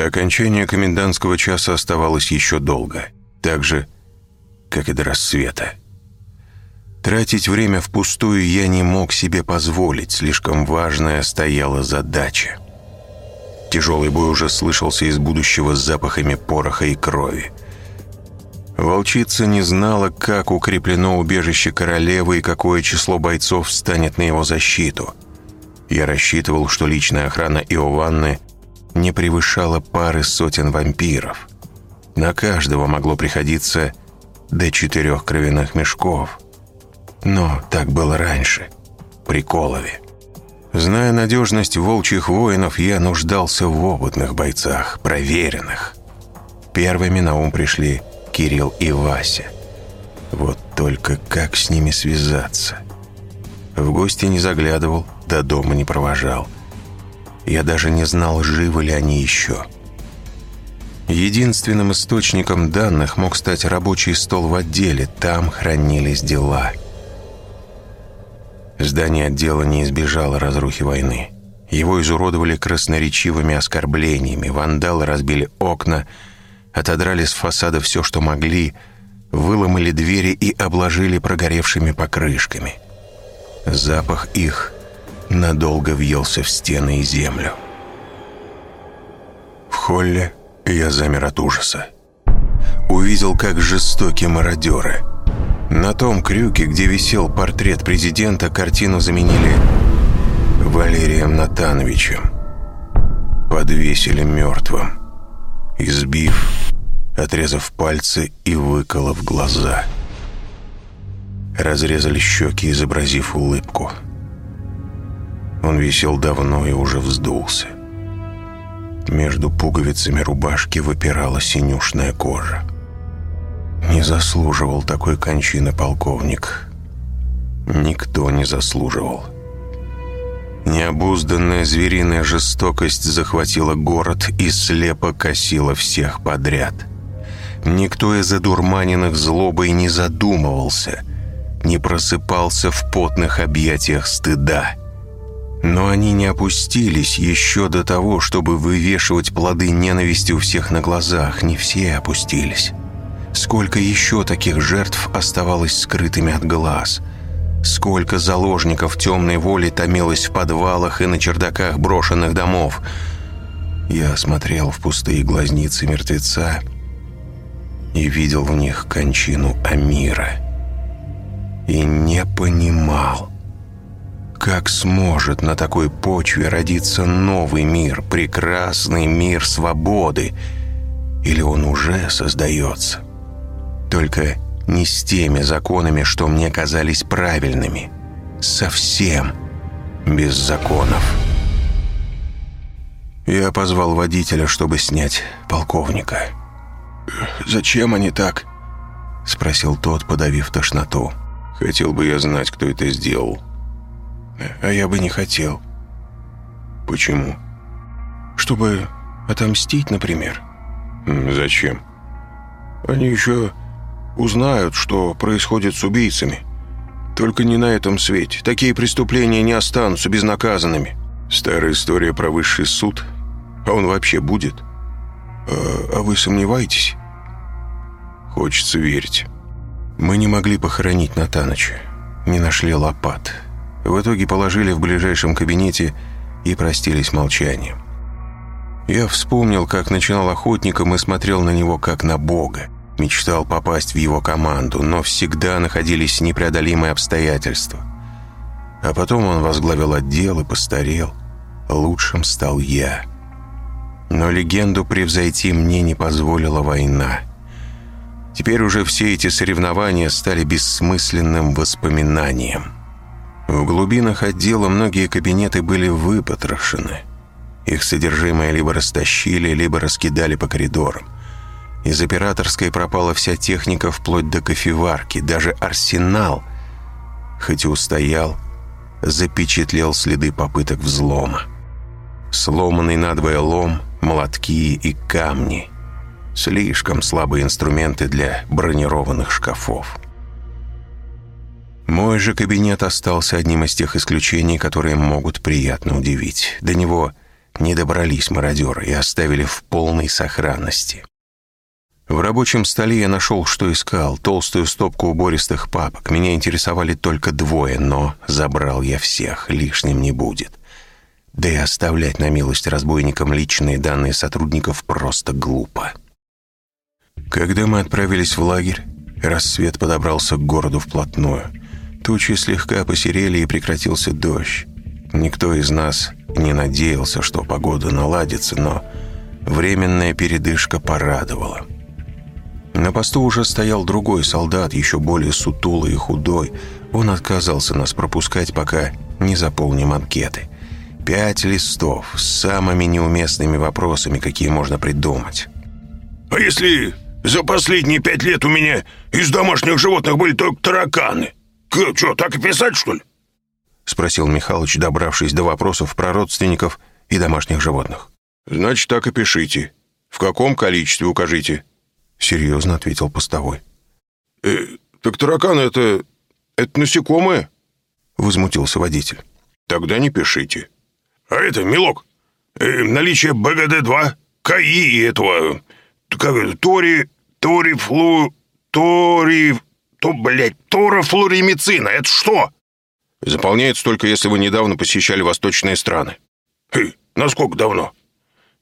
До окончания комендантского часа оставалось еще долго, так же, как и до рассвета. Тратить время впустую я не мог себе позволить, слишком важная стояла задача. Тяжелый бой уже слышался из будущего с запахами пороха и крови. Волчица не знала, как укреплено убежище королевы и какое число бойцов встанет на его защиту. Я рассчитывал, что личная охрана Иованны не превышала пары сотен вампиров. На каждого могло приходиться до четырех кровяных мешков. Но так было раньше, при Колове. Зная надежность волчьих воинов, я нуждался в опытных бойцах, проверенных. Первыми на ум пришли Кирилл и Вася. Вот только как с ними связаться? В гости не заглядывал, до дома не провожал – я даже не знал, живы ли они еще. Единственным источником данных мог стать рабочий стол в отделе. Там хранились дела. Здание отдела не избежало разрухи войны. Его изуродовали красноречивыми оскорблениями, вандалы разбили окна, отодрали с фасада все, что могли, выломали двери и обложили прогоревшими покрышками. Запах их надолго въелся в стены и землю. В холле я замер от ужаса. Увидел, как жестоки мародеры. На том крюке, где висел портрет президента, картину заменили Валерием Натановичем. Подвесили мертвым, избив, отрезав пальцы и выколов глаза. Разрезали щеки, изобразив улыбку. Он висел давно и уже вздулся. Между пуговицами рубашки выпирала синюшная кожа. Не заслуживал такой кончины полковник. Никто не заслуживал. Необузданная звериная жестокость захватила город и слепо косила всех подряд. Никто из одурманенных злобой не задумывался, не просыпался в потных объятиях стыда. Но они не опустились еще до того, чтобы вывешивать плоды ненависти у всех на глазах. Не все опустились. Сколько еще таких жертв оставалось скрытыми от глаз? Сколько заложников темной воли томилось в подвалах и на чердаках брошенных домов? Я смотрел в пустые глазницы мертвеца и видел в них кончину Амира. И не понимал, как сможет на такой почве родиться новый мир, прекрасный мир свободы? Или он уже создается? Только не с теми законами, что мне казались правильными. Совсем без законов. Я позвал водителя, чтобы снять полковника. «Зачем они так?» — спросил тот, подавив тошноту. «Хотел бы я знать, кто это сделал», а я бы не хотел. Почему? Чтобы отомстить, например. Зачем? Они еще узнают, что происходит с убийцами. Только не на этом свете. Такие преступления не останутся безнаказанными. Старая история про высший суд. А он вообще будет? А, а вы сомневаетесь? Хочется верить. Мы не могли похоронить Натаныча. Не нашли лопат. В итоге положили в ближайшем кабинете и простились молчанием. Я вспомнил, как начинал охотником и смотрел на него как на бога. Мечтал попасть в его команду, но всегда находились непреодолимые обстоятельства. А потом он возглавил отдел и постарел. Лучшим стал я. Но легенду превзойти мне не позволила война. Теперь уже все эти соревнования стали бессмысленным воспоминанием. В глубинах отдела многие кабинеты были выпотрошены. Их содержимое либо растащили, либо раскидали по коридорам. Из операторской пропала вся техника вплоть до кофеварки. Даже арсенал, хоть и устоял, запечатлел следы попыток взлома. Сломанный надвое лом, молотки и камни. Слишком слабые инструменты для бронированных шкафов. Мой же кабинет остался одним из тех исключений, которые могут приятно удивить. До него не добрались мародеры и оставили в полной сохранности. В рабочем столе я нашел, что искал, толстую стопку убористых папок. Меня интересовали только двое, но забрал я всех, лишним не будет. Да и оставлять на милость разбойникам личные данные сотрудников просто глупо. Когда мы отправились в лагерь, рассвет подобрался к городу вплотную. Тучи слегка посерели и прекратился дождь. Никто из нас не надеялся, что погода наладится, но временная передышка порадовала. На посту уже стоял другой солдат, еще более сутулый и худой. Он отказался нас пропускать, пока не заполним анкеты. Пять листов с самыми неуместными вопросами, какие можно придумать. «А если за последние пять лет у меня из домашних животных были только тараканы? Что, так и писать, что ли?» Спросил Михалыч, добравшись до вопросов про родственников и домашних животных. «Значит, так и пишите. В каком количестве укажите?» Серьезно ответил постовой. «Э, «Так тараканы это... это насекомые?» Возмутился водитель. «Тогда не пишите». «А это, милок, э, наличие БГД-2, КАИ и этого... как это, Тори... Тори флу... То, блядь, торофлоримицина, это что?» «Заполняется только, если вы недавно посещали восточные страны». «Хы, насколько давно?»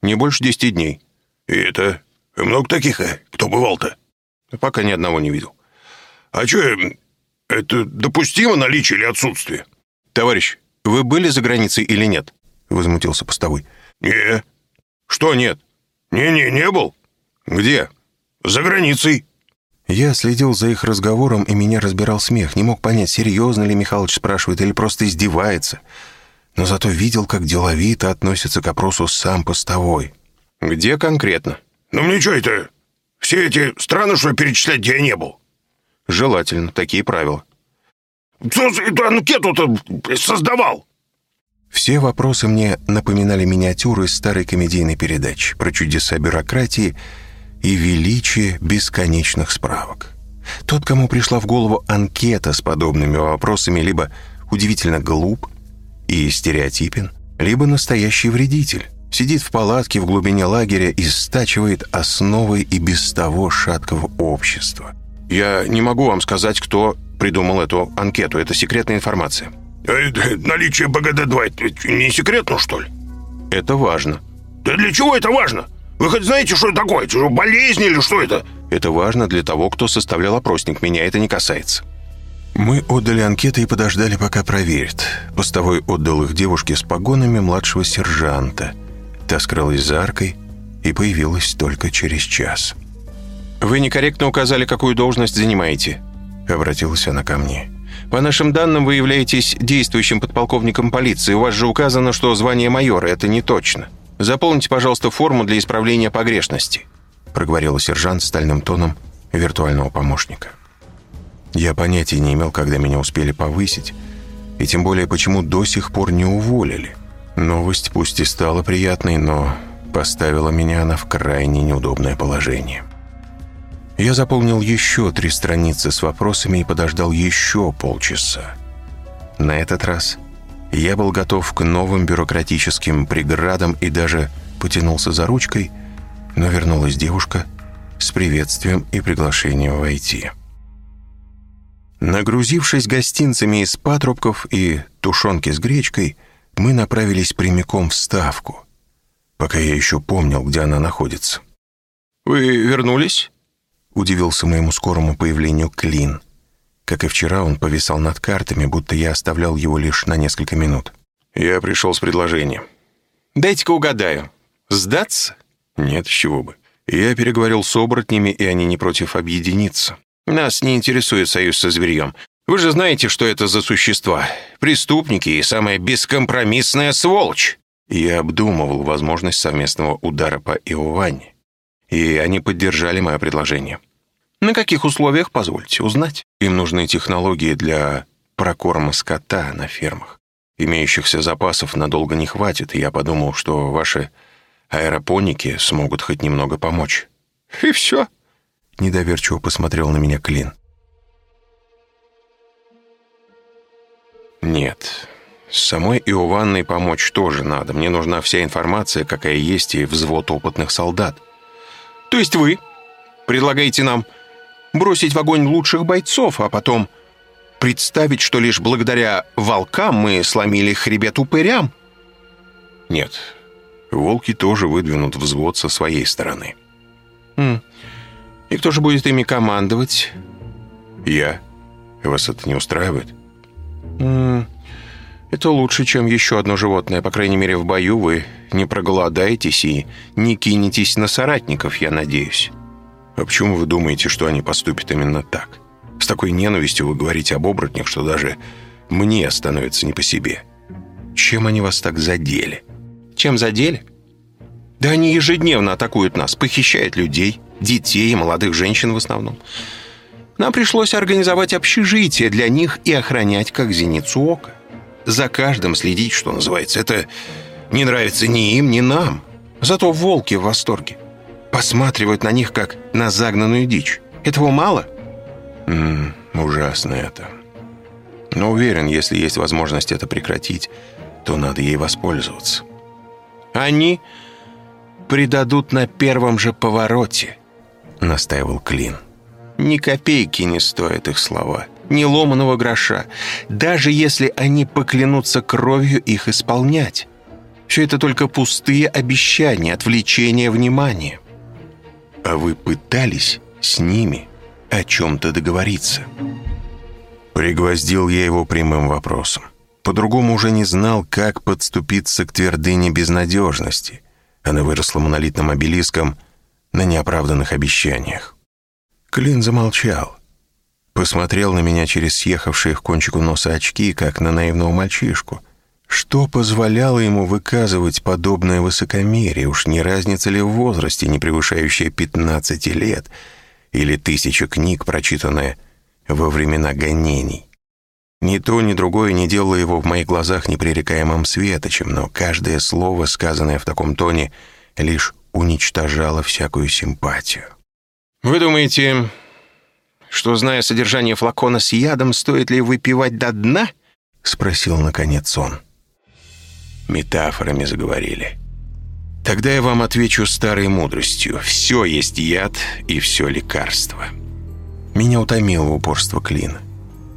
«Не больше десяти дней». «И это много таких, а? Кто бывал-то? Пока ни одного не видел. А что, это допустимо наличие или отсутствие? Товарищ, вы были за границей или нет? Возмутился постовой. Не. Что нет? Не-не, не был. Где? За границей. Я следил за их разговором, и меня разбирал смех. Не мог понять, серьезно ли Михалыч спрашивает или просто издевается. Но зато видел, как деловито относится к опросу сам постовой. «Где конкретно?» «Ну мне что это? Все эти страны, что перечислять, где я не был?» «Желательно. Такие правила». «Кто эту анкету-то создавал?» Все вопросы мне напоминали миниатюры из старой комедийной передачи про чудеса бюрократии и величие бесконечных справок. Тот, кому пришла в голову анкета с подобными вопросами, либо удивительно глуп и стереотипен, либо настоящий вредитель. Сидит в палатке в глубине лагеря и стачивает основы и без того шаткого общества. Я не могу вам сказать, кто придумал эту анкету. Это секретная информация. Э, наличие БГД-2 это не секретно, что ли? Это важно. Да для чего это важно? Вы хоть знаете, что это такое? Это болезнь или что это? Это важно для того, кто составлял опросник. Меня это не касается. Мы отдали анкеты и подождали, пока проверят. Постовой отдал их девушке с погонами младшего сержанта – Та скрылась за аркой и появилась только через час. «Вы некорректно указали, какую должность занимаете», — обратилась она ко мне. «По нашим данным, вы являетесь действующим подполковником полиции. У вас же указано, что звание майора. Это не точно. Заполните, пожалуйста, форму для исправления погрешности», — проговорила сержант стальным тоном виртуального помощника. Я понятия не имел, когда меня успели повысить, и тем более, почему до сих пор не уволили. Новость пусть и стала приятной, но поставила меня она в крайне неудобное положение. Я заполнил еще три страницы с вопросами и подождал еще полчаса. На этот раз я был готов к новым бюрократическим преградам и даже потянулся за ручкой, но вернулась девушка с приветствием и приглашением войти. Нагрузившись гостинцами из патрубков и тушенки с гречкой, мы направились прямиком в Ставку, пока я еще помнил, где она находится. «Вы вернулись?» — удивился моему скорому появлению Клин. Как и вчера, он повисал над картами, будто я оставлял его лишь на несколько минут. Я пришел с предложением. «Дайте-ка угадаю. Сдаться?» «Нет, с чего бы. Я переговорил с оборотнями, и они не против объединиться. Нас не интересует союз со зверьем. Вы же знаете, что это за существа. Преступники и самая бескомпромиссная сволочь. Я обдумывал возможность совместного удара по Иованне. И они поддержали мое предложение. На каких условиях, позвольте узнать? Им нужны технологии для прокорма скота на фермах. Имеющихся запасов надолго не хватит, и я подумал, что ваши аэропоники смогут хоть немного помочь. И все. Недоверчиво посмотрел на меня Клин. Нет, с самой Иованной помочь тоже надо. Мне нужна вся информация, какая есть, и взвод опытных солдат. То есть вы предлагаете нам бросить в огонь лучших бойцов, а потом представить, что лишь благодаря волкам мы сломили хребет упырям? Нет, волки тоже выдвинут взвод со своей стороны. Хм. И кто же будет ими командовать? Я. Вас это не устраивает? Хм. Это лучше, чем еще одно животное. По крайней мере, в бою вы не проголодаетесь и не кинетесь на соратников, я надеюсь. А почему вы думаете, что они поступят именно так? С такой ненавистью вы говорите об оборотнях, что даже мне становится не по себе. Чем они вас так задели? Чем задели? Да они ежедневно атакуют нас, похищают людей, детей и молодых женщин в основном. Нам пришлось организовать общежитие для них и охранять как зеницу ока. За каждым следить, что называется. Это не нравится ни им, ни нам. Зато волки в восторге. Посматривают на них, как на загнанную дичь. Этого мало? М -м, ужасно это. Но уверен, если есть возможность это прекратить, то надо ей воспользоваться. Они предадут на первом же повороте, настаивал Клин. Ни копейки не стоят их слова, ни ломаного гроша, даже если они поклянутся кровью их исполнять. Все это только пустые обещания, отвлечение внимания. А вы пытались с ними о чем-то договориться? Пригвоздил я его прямым вопросом. По-другому уже не знал, как подступиться к твердыне безнадежности. Она выросла монолитным обелиском на неоправданных обещаниях. Клин замолчал. Посмотрел на меня через съехавшие к кончику носа очки, как на наивного мальчишку. Что позволяло ему выказывать подобное высокомерие? Уж не разница ли в возрасте, не превышающая 15 лет, или тысяча книг, прочитанная во времена гонений? Ни то, ни другое не делало его в моих глазах непререкаемым светочем, но каждое слово, сказанное в таком тоне, лишь уничтожало всякую симпатию. «Вы думаете, что, зная содержание флакона с ядом, стоит ли выпивать до дна?» — спросил наконец он. Метафорами заговорили. «Тогда я вам отвечу старой мудростью. Все есть яд и все лекарство». Меня утомило упорство Клина.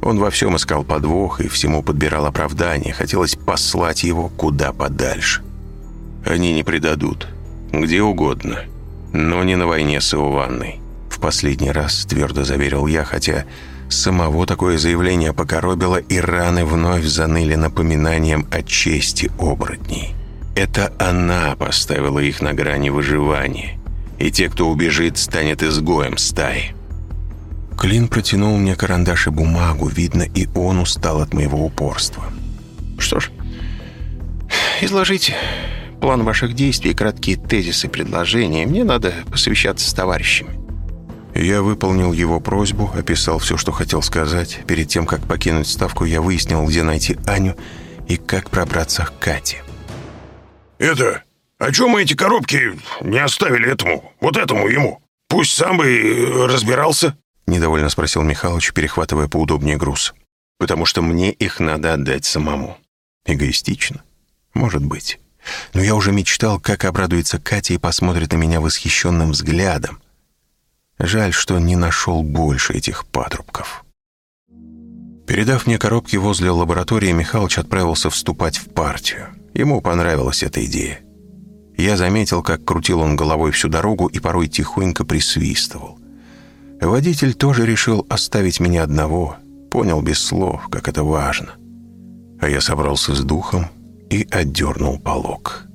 Он во всем искал подвох и всему подбирал оправдание. Хотелось послать его куда подальше. Они не предадут. Где угодно. Но не на войне с Иованной последний раз», — твердо заверил я, хотя самого такое заявление покоробило, и раны вновь заныли напоминанием о чести оборотней. Это она поставила их на грани выживания, и те, кто убежит, станет изгоем стаи. Клин протянул мне карандаш и бумагу, видно, и он устал от моего упорства. «Что ж, изложите план ваших действий, краткие тезисы, предложения. Мне надо посовещаться с товарищами». Я выполнил его просьбу, описал все, что хотел сказать. Перед тем, как покинуть ставку, я выяснил, где найти Аню и как пробраться к Кате. «Это... А чем мы эти коробки не оставили этому, вот этому ему? Пусть сам бы разбирался?» Недовольно спросил Михалыч, перехватывая поудобнее груз. «Потому что мне их надо отдать самому. Эгоистично? Может быть. Но я уже мечтал, как обрадуется Катя и посмотрит на меня восхищенным взглядом. Жаль, что не нашел больше этих патрубков. Передав мне коробки возле лаборатории, Михалыч отправился вступать в партию. Ему понравилась эта идея. Я заметил, как крутил он головой всю дорогу и порой тихонько присвистывал. Водитель тоже решил оставить меня одного, понял без слов, как это важно. А я собрался с духом и отдернул полог.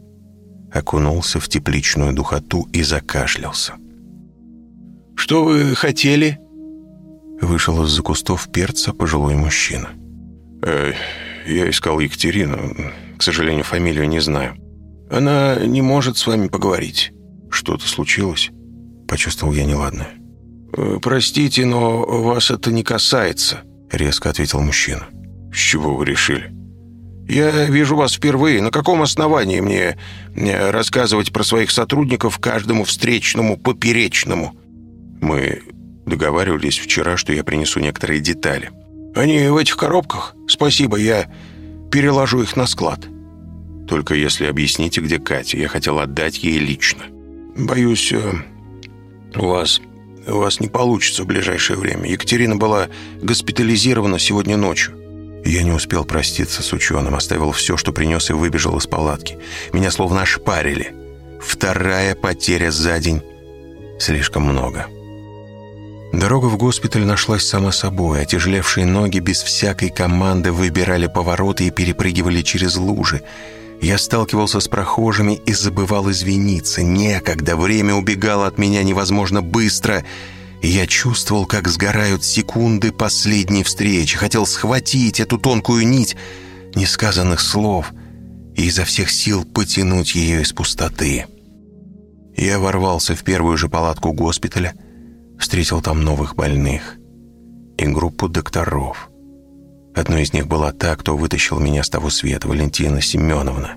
Окунулся в тепличную духоту и закашлялся. «Что вы хотели?» Вышел из-за кустов перца пожилой мужчина. Э, «Я искал Екатерину. К сожалению, фамилию не знаю. Она не может с вами поговорить». «Что-то случилось?» Почувствовал я неладное. Э, «Простите, но вас это не касается», — резко ответил мужчина. «С чего вы решили?» «Я вижу вас впервые. На каком основании мне рассказывать про своих сотрудников каждому встречному поперечному?» Мы договаривались вчера, что я принесу некоторые детали. Они в этих коробках? Спасибо, я переложу их на склад. Только если объясните, где Катя. Я хотел отдать ей лично. Боюсь, э, у вас, у вас не получится в ближайшее время. Екатерина была госпитализирована сегодня ночью. Я не успел проститься с ученым, оставил все, что принес, и выбежал из палатки. Меня словно ошпарили. Вторая потеря за день. Слишком много. Дорога в госпиталь нашлась сама собой. Отяжелевшие ноги без всякой команды выбирали повороты и перепрыгивали через лужи. Я сталкивался с прохожими и забывал извиниться. Некогда, время убегало от меня невозможно быстро. я чувствовал, как сгорают секунды последней встречи. Хотел схватить эту тонкую нить несказанных слов и изо всех сил потянуть ее из пустоты. Я ворвался в первую же палатку госпиталя, встретил там новых больных и группу докторов. Одной из них была та, кто вытащил меня с того света, Валентина Семеновна.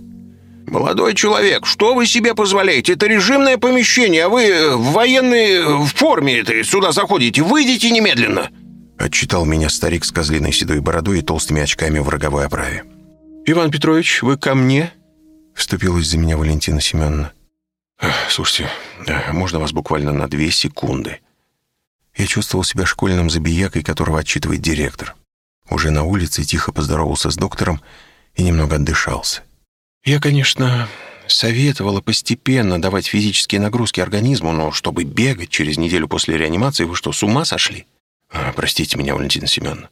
«Молодой человек, что вы себе позволяете? Это режимное помещение, а вы в военной форме сюда заходите. Выйдите немедленно!» Отчитал меня старик с козлиной седой бородой и толстыми очками в роговой оправе. «Иван Петрович, вы ко мне?» Вступилась за меня Валентина Семеновна. «Слушайте, можно вас буквально на две секунды?» Я чувствовал себя школьным забиякой, которого отчитывает директор. Уже на улице тихо поздоровался с доктором и немного отдышался. Я, конечно, советовала постепенно давать физические нагрузки организму, но чтобы бегать через неделю после реанимации, вы что, с ума сошли? А, простите меня, Валентина Семеновна.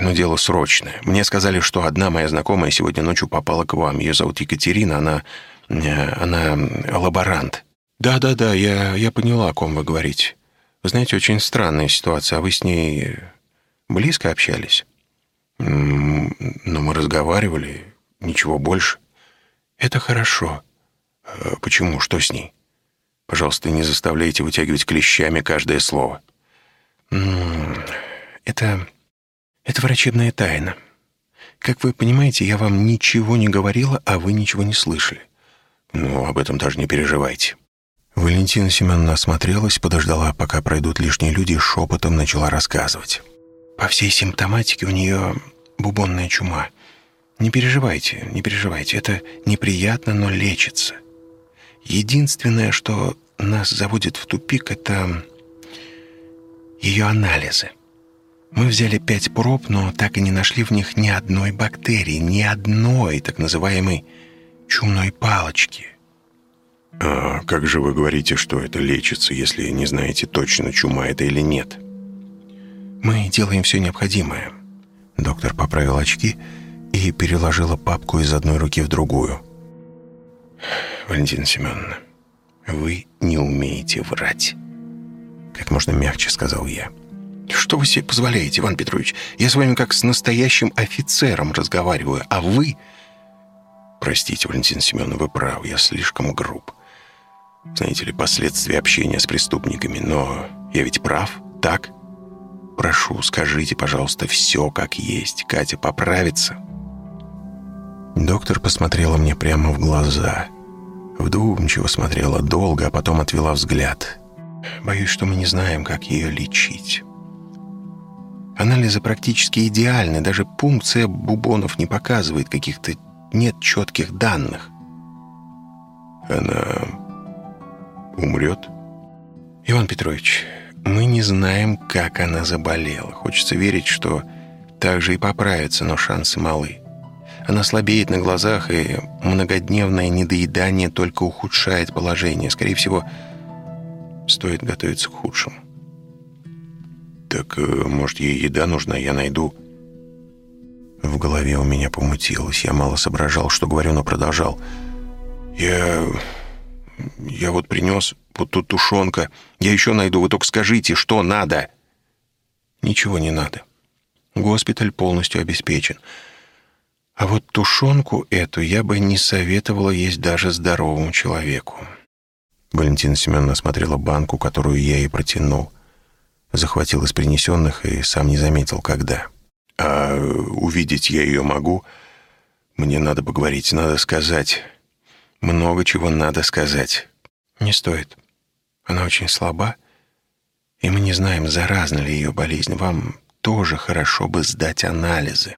Но дело срочное. Мне сказали, что одна моя знакомая сегодня ночью попала к вам. Ее зовут Екатерина, она Э, она лаборант. Да-да-да, я, я поняла, о ком вы говорите. Вы знаете, очень странная ситуация. А вы с ней близко общались? Но ну, мы разговаривали, ничего больше. Это хорошо. Э, почему? Что с ней? Пожалуйста, не заставляйте вытягивать клещами каждое слово. Это... это врачебная тайна. Как вы понимаете, я вам ничего не говорила, а вы ничего не слышали. «Ну, об этом даже не переживайте». Валентина Семеновна осмотрелась, подождала, пока пройдут лишние люди, и шепотом начала рассказывать. «По всей симптоматике у нее бубонная чума. Не переживайте, не переживайте, это неприятно, но лечится. Единственное, что нас заводит в тупик, это ее анализы. Мы взяли пять проб, но так и не нашли в них ни одной бактерии, ни одной так называемой чумной палочки. А как же вы говорите, что это лечится, если не знаете точно, чума это или нет? Мы делаем все необходимое. Доктор поправил очки и переложила папку из одной руки в другую. Валентина Семеновна, вы не умеете врать. Как можно мягче сказал я. Что вы себе позволяете, Иван Петрович? Я с вами как с настоящим офицером разговариваю, а вы Простите, Валентин Семеновна, вы правы, я слишком груб. Знаете ли, последствия общения с преступниками, но я ведь прав, так? Прошу, скажите, пожалуйста, все как есть. Катя поправится. Доктор посмотрела мне прямо в глаза. Вдумчиво смотрела долго, а потом отвела взгляд. Боюсь, что мы не знаем, как ее лечить. Анализы практически идеальны, даже пункция бубонов не показывает каких-то нет четких данных. Она умрет? Иван Петрович, мы не знаем, как она заболела. Хочется верить, что так же и поправится, но шансы малы. Она слабеет на глазах, и многодневное недоедание только ухудшает положение. Скорее всего, стоит готовиться к худшему. Так, э, может, ей еда нужна? Я найду в голове у меня помутилось. Я мало соображал, что говорю, но продолжал. «Я... я вот принес вот тут тушенка. Я еще найду. Вы только скажите, что надо?» «Ничего не надо. Госпиталь полностью обеспечен. А вот тушенку эту я бы не советовала есть даже здоровому человеку». Валентина Семеновна смотрела банку, которую я ей протянул. Захватил из принесенных и сам не заметил, когда. А увидеть я ее могу. Мне надо поговорить, надо сказать. Много чего надо сказать. Не стоит. Она очень слаба, и мы не знаем, заразна ли ее болезнь. Вам тоже хорошо бы сдать анализы.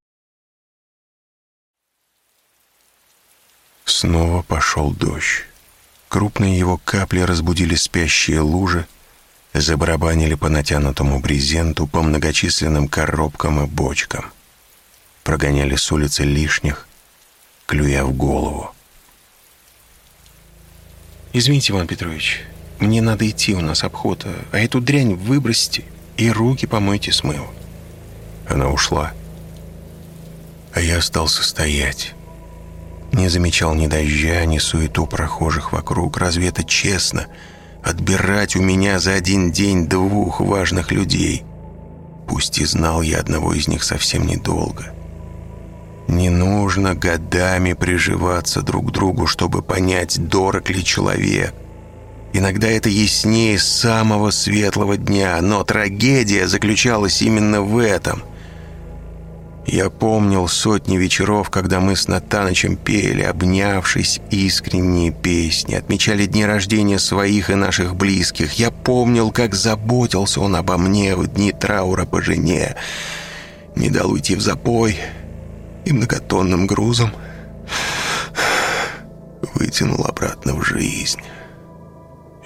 Снова пошел дождь. Крупные его капли разбудили спящие лужи, забарабанили по натянутому брезенту, по многочисленным коробкам и бочкам. Прогоняли с улицы лишних, клюя в голову. «Извините, Иван Петрович, мне надо идти, у нас обход, а эту дрянь выбросьте и руки помойте с мылом». Она ушла, а я остался стоять. Не замечал ни дождя, ни суету прохожих вокруг. Разве это честно? Отбирать у меня за один день двух важных людей. Пусть и знал я одного из них совсем недолго. Не нужно годами приживаться друг к другу, чтобы понять, дорог ли человек. Иногда это яснее самого светлого дня, но трагедия заключалась именно в этом – я помнил сотни вечеров, когда мы с Натанычем пели, обнявшись, искренние песни, отмечали дни рождения своих и наших близких. Я помнил, как заботился он обо мне в дни траура по жене. Не дал уйти в запой и многотонным грузом вытянул обратно в жизнь».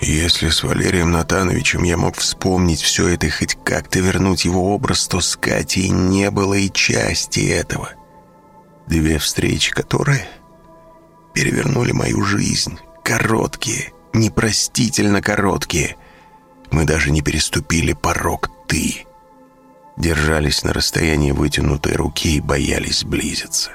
Если с Валерием Натановичем я мог вспомнить все это и хоть как-то вернуть его образ, то с Катей не было и части этого. Две встречи, которые перевернули мою жизнь. Короткие, непростительно короткие. Мы даже не переступили порог «ты». Держались на расстоянии вытянутой руки и боялись близиться.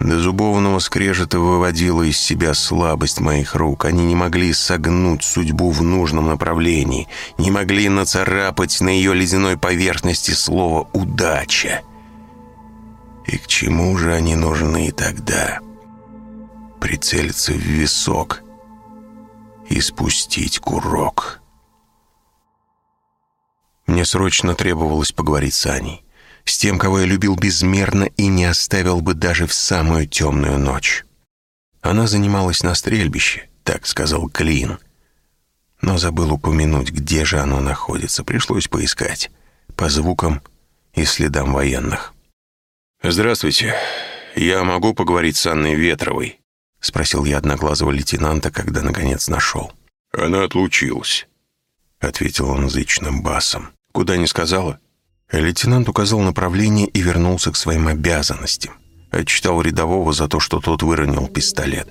До зубовного скрежета выводила из себя слабость моих рук. Они не могли согнуть судьбу в нужном направлении, не могли нацарапать на ее ледяной поверхности слово «удача». И к чему же они нужны тогда? Прицелиться в висок и спустить курок. Мне срочно требовалось поговорить с Аней с тем, кого я любил безмерно и не оставил бы даже в самую темную ночь. Она занималась на стрельбище, так сказал Клин. Но забыл упомянуть, где же оно находится. Пришлось поискать. По звукам и следам военных. «Здравствуйте. Я могу поговорить с Анной Ветровой?» Спросил я одноглазого лейтенанта, когда наконец нашел. «Она отлучилась», — ответил он зычным басом. «Куда не сказала?» Лейтенант указал направление и вернулся к своим обязанностям. Отчитал рядового за то, что тот выронил пистолет.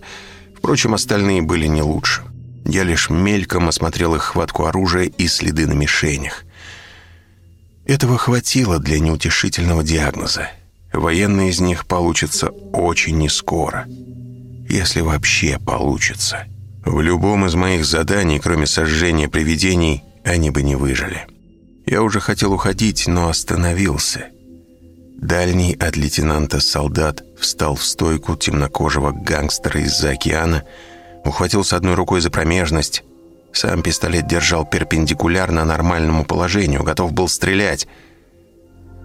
Впрочем, остальные были не лучше. Я лишь мельком осмотрел их хватку оружия и следы на мишенях. Этого хватило для неутешительного диагноза. Военные из них получатся очень нескоро. Если вообще получится. В любом из моих заданий, кроме сожжения привидений, они бы не выжили. Я уже хотел уходить, но остановился. Дальний от лейтенанта солдат встал в стойку темнокожего гангстера из-за океана, ухватился одной рукой за промежность. Сам пистолет держал перпендикулярно нормальному положению, готов был стрелять.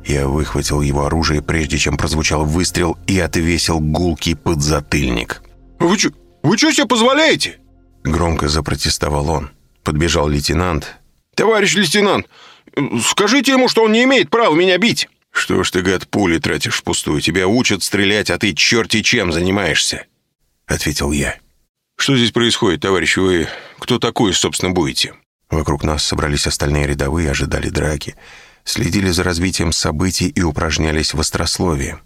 Я выхватил его оружие, прежде чем прозвучал выстрел, и отвесил гулкий подзатыльник. «Вы что, вы что себе позволяете?» Громко запротестовал он. Подбежал лейтенант. «Товарищ лейтенант, Скажите ему, что он не имеет права меня бить!» «Что ж ты, гад, пули тратишь впустую? Тебя учат стрелять, а ты черти чем занимаешься!» Ответил я. «Что здесь происходит, товарищ? Вы кто такой, собственно, будете?» Вокруг нас собрались остальные рядовые, ожидали драки, следили за развитием событий и упражнялись в острословии.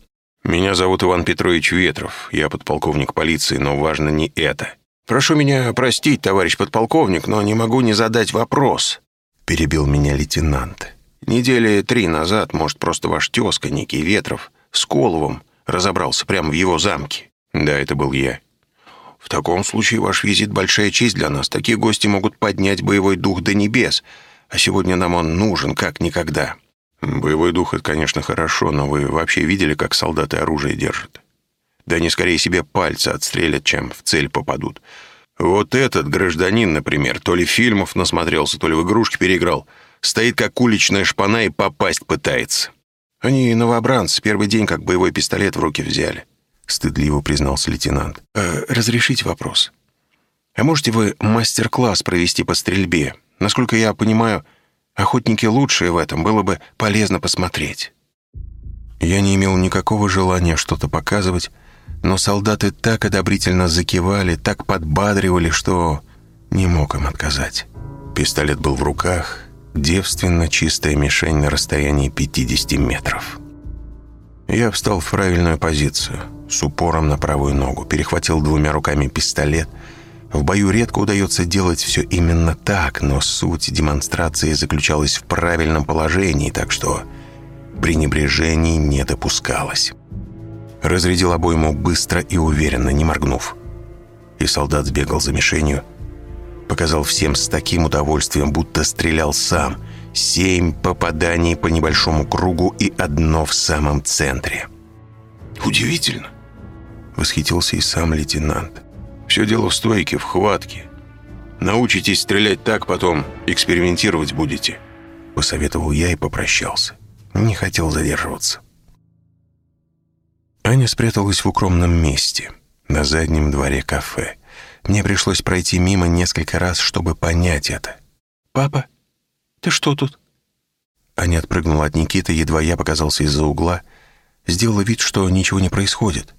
«Меня зовут Иван Петрович Ветров. Я подполковник полиции, но важно не это. Прошу меня простить, товарищ подполковник, но не могу не задать вопрос перебил меня лейтенант. «Недели три назад, может, просто ваш тезка, некий Ветров, с Коловым разобрался прямо в его замке. Да, это был я. В таком случае ваш визит — большая честь для нас. Такие гости могут поднять боевой дух до небес, а сегодня нам он нужен как никогда». «Боевой дух — это, конечно, хорошо, но вы вообще видели, как солдаты оружие держат? Да они скорее себе пальцы отстрелят, чем в цель попадут. Вот этот гражданин, например, то ли фильмов насмотрелся, то ли в игрушки переиграл. Стоит как уличная шпана и попасть пытается. Они новобранцы, первый день как боевой пистолет в руки взяли. Стыдливо признался лейтенант. «Э, «Разрешите вопрос? А можете вы мастер-класс провести по стрельбе? Насколько я понимаю, охотники лучшие в этом, было бы полезно посмотреть». Я не имел никакого желания что-то показывать, но солдаты так одобрительно закивали, так подбадривали, что не мог им отказать. Пистолет был в руках, девственно чистая мишень на расстоянии 50 метров. Я встал в правильную позицию, с упором на правую ногу, перехватил двумя руками пистолет. В бою редко удается делать все именно так, но суть демонстрации заключалась в правильном положении, так что пренебрежений не допускалось. Разрядил обойму быстро и уверенно, не моргнув. И солдат сбегал за мишенью, показал всем с таким удовольствием, будто стрелял сам. Семь попаданий по небольшому кругу и одно в самом центре. «Удивительно!» — восхитился и сам лейтенант. «Все дело в стойке, в хватке. Научитесь стрелять так, потом экспериментировать будете», — посоветовал я и попрощался. Не хотел задерживаться. Аня спряталась в укромном месте, на заднем дворе кафе. Мне пришлось пройти мимо несколько раз, чтобы понять это. «Папа, ты что тут?» Аня отпрыгнула от Никиты, едва я показался из-за угла, сделала вид, что ничего не происходит.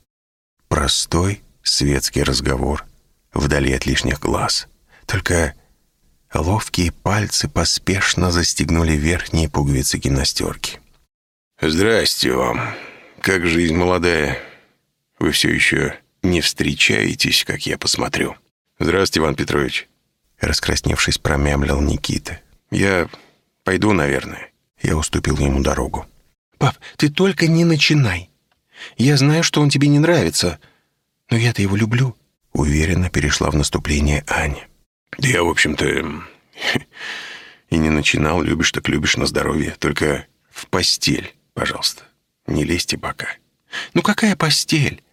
Простой светский разговор, вдали от лишних глаз. Только ловкие пальцы поспешно застегнули верхние пуговицы гимнастерки. «Здрасте вам. Как жизнь молодая? Вы все еще не встречаетесь, как я посмотрю. Здравствуйте, Иван Петрович». Раскрасневшись, промямлил Никита. «Я пойду, наверное». Я уступил ему дорогу. «Пап, ты только не начинай. Я знаю, что он тебе не нравится, но я-то его люблю». Уверенно перешла в наступление Аня. «Я, в общем-то, и не начинал. Любишь, так любишь на здоровье. Только в постель, пожалуйста. Не лезьте пока». «Ну какая постель?»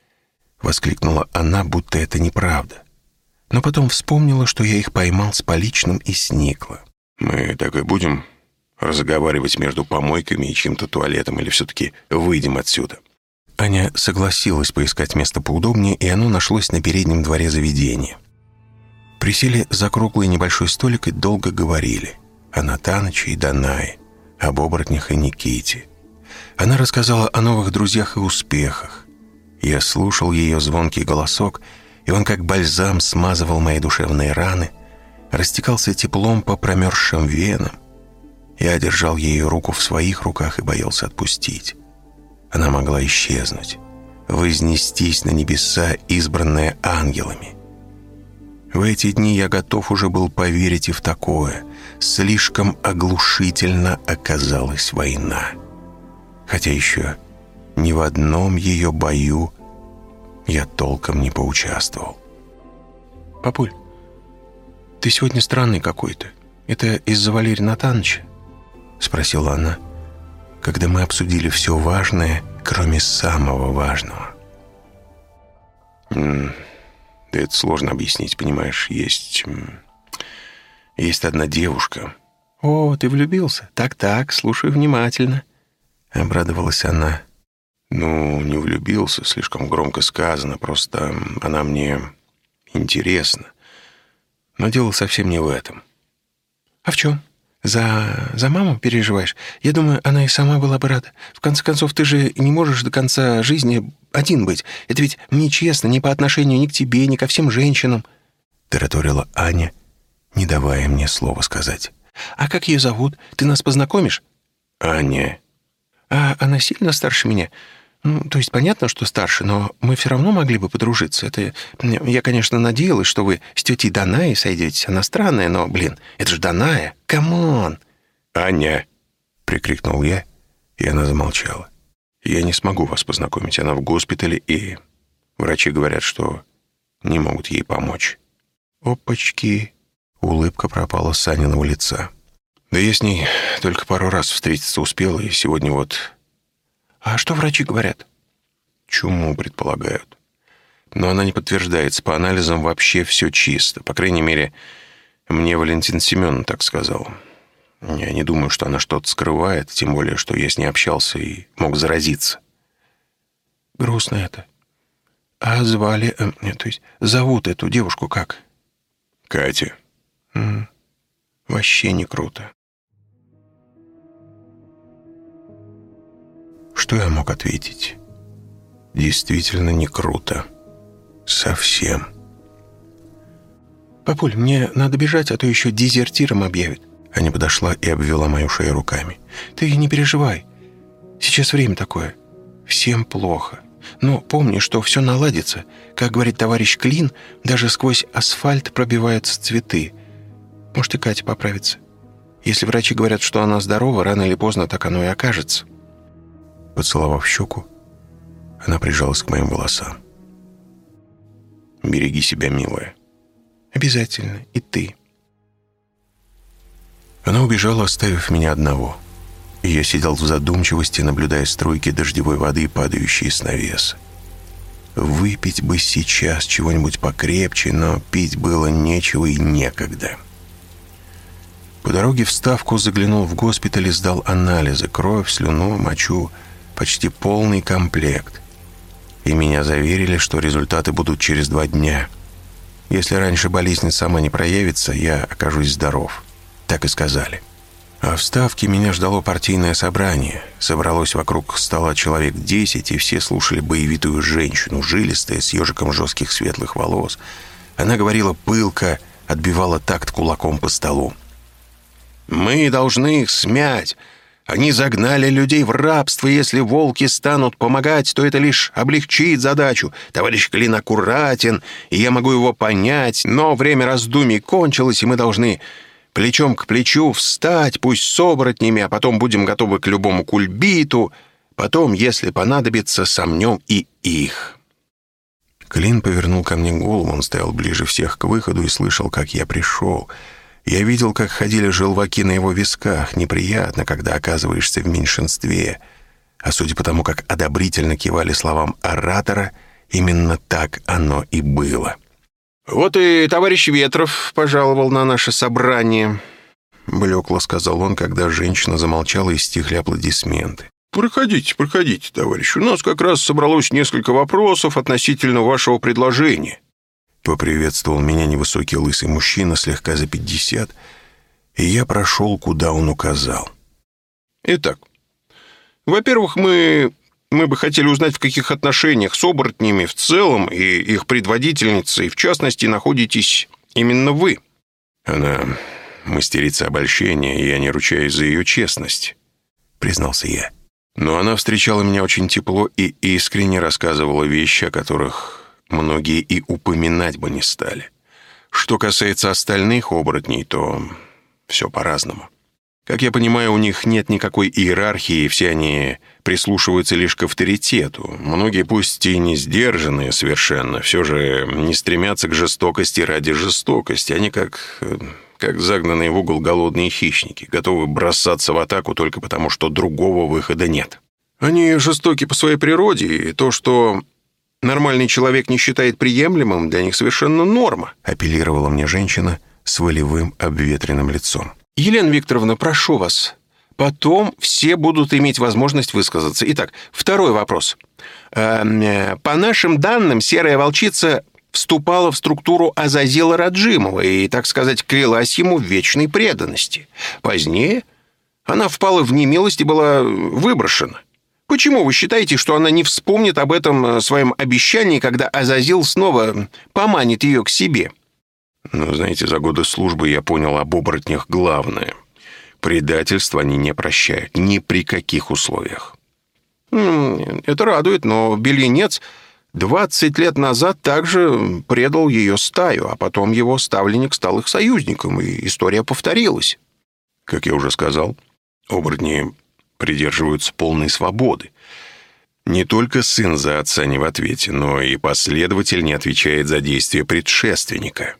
Воскликнула она, будто это неправда. Но потом вспомнила, что я их поймал с поличным и сникла. «Мы так и будем разговаривать между помойками и чем-то туалетом, или все-таки выйдем отсюда?» Аня согласилась поискать место поудобнее, и оно нашлось на переднем дворе заведения. Присели за круглый небольшой столик и долго говорили о Натаныче и Данае, об оборотнях и Никите. Она рассказала о новых друзьях и успехах. Я слушал ее звонкий голосок, и он как бальзам смазывал мои душевные раны, растекался теплом по промерзшим венам. Я держал ее руку в своих руках и боялся отпустить. Она могла исчезнуть, вознестись на небеса, избранная ангелами. В эти дни я готов уже был поверить и в такое. Слишком оглушительно оказалась война. Хотя еще ни в одном ее бою я толком не поучаствовал. «Папуль, ты сегодня странный какой-то. Это из-за Валерия Натановича?» — спросила она когда мы обсудили все важное, кроме самого важного. да это сложно объяснить, понимаешь, есть... Есть одна девушка. «О, ты влюбился? Так-так, слушай внимательно», — обрадовалась она. «Ну, не влюбился, слишком громко сказано, просто она мне интересна. Но дело совсем не в этом». «А в чем?» За... за маму переживаешь? Я думаю, она и сама была бы рада. В конце концов, ты же не можешь до конца жизни один быть. Это ведь нечестно ни по отношению ни к тебе, ни ко всем женщинам. Тараторила Аня, не давая мне слова сказать. А как ее зовут? Ты нас познакомишь? Аня. А она сильно старше меня? Ну, то есть понятно, что старше, но мы все равно могли бы подружиться. Это я, конечно, надеялась, что вы с тетей Данаей сойдетесь. Она странная, но, блин, это же Даная. Come on!» «Аня!» — прикрикнул я, и она замолчала. «Я не смогу вас познакомить. Она в госпитале, и врачи говорят, что не могут ей помочь». «Опачки!» — улыбка пропала с Саниного лица. «Да я с ней только пару раз встретиться успел, и сегодня вот «А что врачи говорят?» «Чуму предполагают. Но она не подтверждается. По анализам вообще все чисто. По крайней мере, мне Валентин Семен так сказал. Я не думаю, что она что-то скрывает, тем более, что я с ней общался и мог заразиться». «Грустно это. А звали... Э, то есть зовут эту девушку как?» «Катя». М -м, вообще не круто. Что я мог ответить? Действительно не круто. Совсем. «Папуль, мне надо бежать, а то еще дезертиром объявят». Аня подошла и обвела мою шею руками. «Ты не переживай. Сейчас время такое. Всем плохо. Но помни, что все наладится. Как говорит товарищ Клин, даже сквозь асфальт пробиваются цветы. Может, и Катя поправится. Если врачи говорят, что она здорова, рано или поздно так оно и окажется». Поцеловав щеку, она прижалась к моим волосам. «Береги себя, милая». «Обязательно. И ты». Она убежала, оставив меня одного. И я сидел в задумчивости, наблюдая струйки дождевой воды, падающие с навеса. Выпить бы сейчас чего-нибудь покрепче, но пить было нечего и некогда. По дороге в Ставку заглянул в госпиталь и сдал анализы, кровь, слюну, мочу, почти полный комплект. И меня заверили, что результаты будут через два дня. Если раньше болезнь сама не проявится, я окажусь здоров. Так и сказали. А в Ставке меня ждало партийное собрание. Собралось вокруг стола человек десять, и все слушали боевитую женщину, жилистая, с ежиком жестких светлых волос. Она говорила пылко, отбивала такт кулаком по столу. «Мы должны их смять. Они загнали людей в рабство, если волки станут помогать, то это лишь облегчит задачу. Товарищ Клин аккуратен, и я могу его понять, но время раздумий кончилось, и мы должны плечом к плечу встать, пусть с оборотнями, а потом будем готовы к любому кульбиту, потом, если понадобится, сомнем и их». Клин повернул ко мне голову, он стоял ближе всех к выходу и слышал, как я пришел — я видел, как ходили желваки на его висках. Неприятно, когда оказываешься в меньшинстве. А судя по тому, как одобрительно кивали словам оратора, именно так оно и было. «Вот и товарищ Ветров пожаловал на наше собрание», — блекло сказал он, когда женщина замолчала и стихли аплодисменты. «Проходите, проходите, товарищ. У нас как раз собралось несколько вопросов относительно вашего предложения». Поприветствовал меня невысокий лысый мужчина, слегка за пятьдесят, и я прошел, куда он указал. Итак, во-первых, мы, мы бы хотели узнать, в каких отношениях с оборотнями в целом и их предводительницей, в частности, находитесь именно вы. Она мастерица обольщения, и я не ручаюсь за ее честность, признался я. Но она встречала меня очень тепло и искренне рассказывала вещи, о которых многие и упоминать бы не стали. Что касается остальных оборотней, то все по-разному. Как я понимаю, у них нет никакой иерархии, все они прислушиваются лишь к авторитету. Многие, пусть и не сдержанные совершенно, все же не стремятся к жестокости ради жестокости. Они как, как загнанные в угол голодные хищники, готовы бросаться в атаку только потому, что другого выхода нет. Они жестоки по своей природе, и то, что Нормальный человек не считает приемлемым, для них совершенно норма», апеллировала мне женщина с волевым обветренным лицом. «Елена Викторовна, прошу вас. Потом все будут иметь возможность высказаться. Итак, второй вопрос. Эм, э, по нашим данным, серая волчица вступала в структуру Азазила Раджимова и, так сказать, клялась ему в вечной преданности. Позднее она впала в немилость и была выброшена. Почему вы считаете, что она не вспомнит об этом э, своем обещании, когда Азазил снова поманит ее к себе? Ну, знаете, за годы службы я понял об оборотнях главное. Предательство они не прощают ни при каких условиях. Это радует, но Бельянец 20 лет назад также предал ее стаю, а потом его ставленник стал их союзником, и история повторилась. Как я уже сказал, оборотни придерживаются полной свободы. Не только сын за отца не в ответе, но и последователь не отвечает за действия предшественника.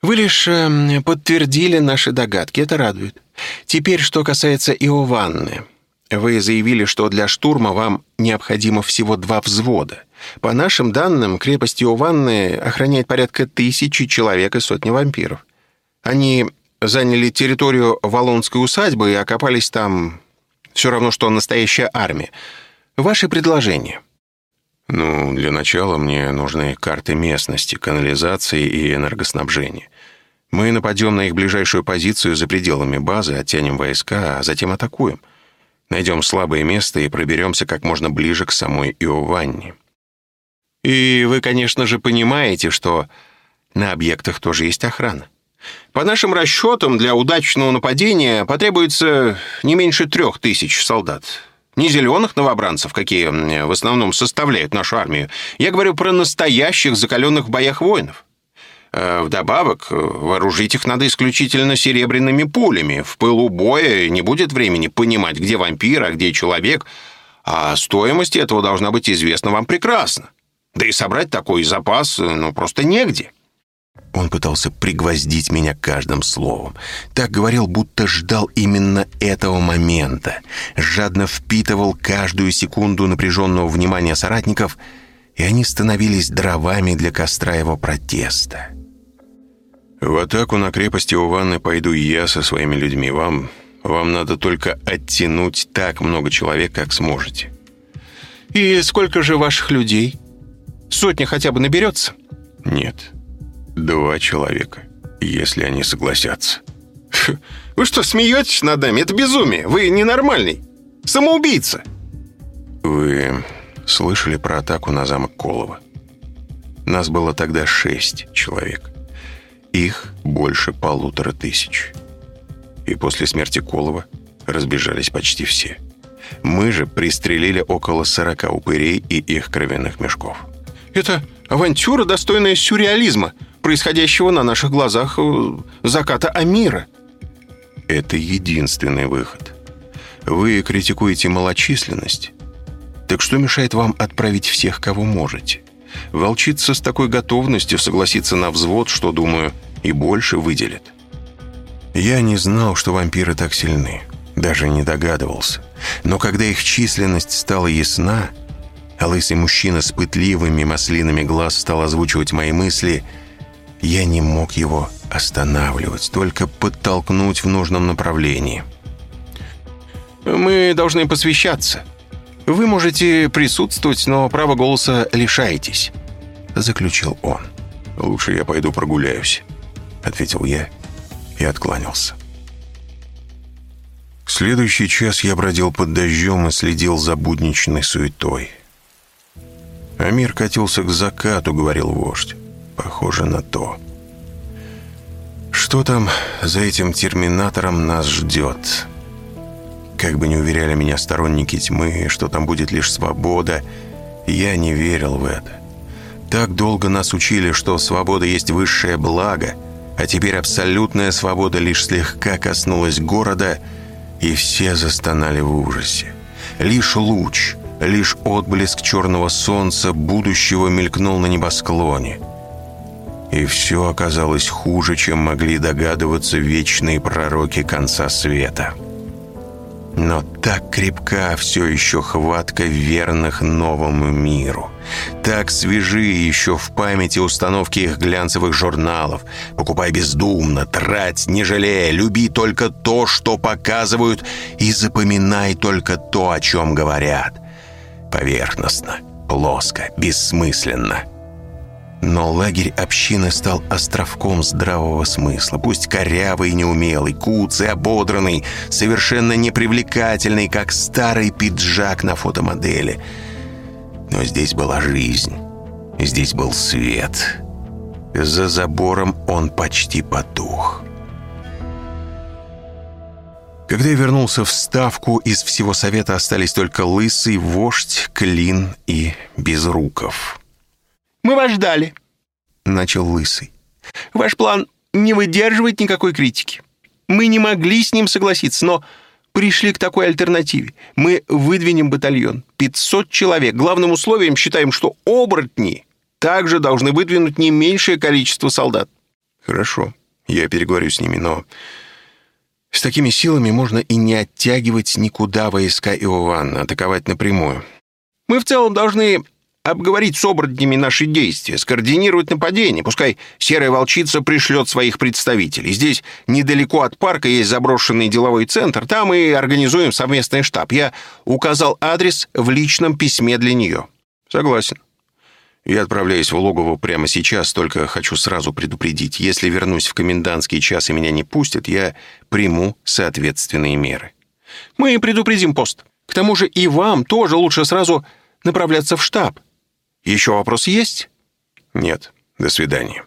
Вы лишь э, подтвердили наши догадки, это радует. Теперь, что касается Иованны. Вы заявили, что для штурма вам необходимо всего два взвода. По нашим данным, крепость Иованны охраняет порядка тысячи человек и сотни вампиров. Они заняли территорию Волонской усадьбы и окопались там все равно, что настоящая армия. Ваши предложения?» «Ну, для начала мне нужны карты местности, канализации и энергоснабжения. Мы нападем на их ближайшую позицию за пределами базы, оттянем войска, а затем атакуем. Найдем слабое место и проберемся как можно ближе к самой Иованне. И вы, конечно же, понимаете, что на объектах тоже есть охрана. По нашим расчетам, для удачного нападения потребуется не меньше трех тысяч солдат. Не зеленых новобранцев, какие в основном составляют нашу армию. Я говорю про настоящих закаленных в боях воинов. Э, вдобавок, вооружить их надо исключительно серебряными пулями. В пылу боя не будет времени понимать, где вампир, а где человек. А стоимость этого должна быть известна вам прекрасно. Да и собрать такой запас ну, просто негде. Он пытался пригвоздить меня каждым словом. Так говорил, будто ждал именно этого момента. Жадно впитывал каждую секунду напряженного внимания соратников, и они становились дровами для костра его протеста. «В атаку на крепости у ванны пойду я со своими людьми. Вам, вам надо только оттянуть так много человек, как сможете». «И сколько же ваших людей? Сотня хотя бы наберется?» «Нет». Два человека, если они согласятся. Вы что, смеетесь над нами? Это безумие. Вы ненормальный. Самоубийца. Вы слышали про атаку на замок Колова? Нас было тогда шесть человек. Их больше полутора тысяч. И после смерти Колова разбежались почти все. Мы же пристрелили около сорока упырей и их кровяных мешков. Это авантюра, достойная сюрреализма происходящего на наших глазах э, заката Амира. Это единственный выход. Вы критикуете малочисленность. Так что мешает вам отправить всех, кого можете? Волчица с такой готовностью согласится на взвод, что, думаю, и больше выделит. Я не знал, что вампиры так сильны. Даже не догадывался. Но когда их численность стала ясна, а лысый мужчина с пытливыми маслинами глаз стал озвучивать мои мысли – я не мог его останавливать, только подтолкнуть в нужном направлении. «Мы должны посвящаться. Вы можете присутствовать, но право голоса лишаетесь», — заключил он. «Лучше я пойду прогуляюсь», — ответил я и откланялся. Следующий час я бродил под дождем и следил за будничной суетой. Амир катился к закату, говорил вождь. Похоже на то. Что там за этим терминатором нас ждет? Как бы не уверяли меня сторонники тьмы, что там будет лишь свобода, я не верил в это. Так долго нас учили, что свобода есть высшее благо, а теперь абсолютная свобода лишь слегка коснулась города, и все застонали в ужасе. Лишь луч, лишь отблеск черного солнца будущего мелькнул на небосклоне — и все оказалось хуже, чем могли догадываться вечные пророки конца света. Но так крепка все еще хватка верных новому миру. Так свежи еще в памяти установки их глянцевых журналов. Покупай бездумно, трать, не жалея, люби только то, что показывают, и запоминай только то, о чем говорят. Поверхностно, плоско, бессмысленно — но лагерь общины стал островком здравого смысла, пусть корявый неумелый, куцый, ободранный, совершенно непривлекательный, как старый пиджак на фотомодели. Но здесь была жизнь, здесь был свет. За забором он почти потух. Когда я вернулся в Ставку, из всего совета остались только Лысый, Вождь, Клин и Безруков. Мы вас ждали», — начал Лысый. «Ваш план не выдерживает никакой критики. Мы не могли с ним согласиться, но пришли к такой альтернативе. Мы выдвинем батальон. 500 человек. Главным условием считаем, что оборотни также должны выдвинуть не меньшее количество солдат». «Хорошо, я переговорю с ними, но...» С такими силами можно и не оттягивать никуда войска Иоанна, атаковать напрямую. Мы в целом должны обговорить с оборотнями наши действия, скоординировать нападение. Пускай серая волчица пришлет своих представителей. Здесь недалеко от парка есть заброшенный деловой центр. Там и организуем совместный штаб. Я указал адрес в личном письме для нее. Согласен. Я отправляюсь в логово прямо сейчас, только хочу сразу предупредить. Если вернусь в комендантский час и меня не пустят, я приму соответственные меры. Мы предупредим пост. К тому же и вам тоже лучше сразу направляться в штаб. Еще вопрос есть?» «Нет. До свидания».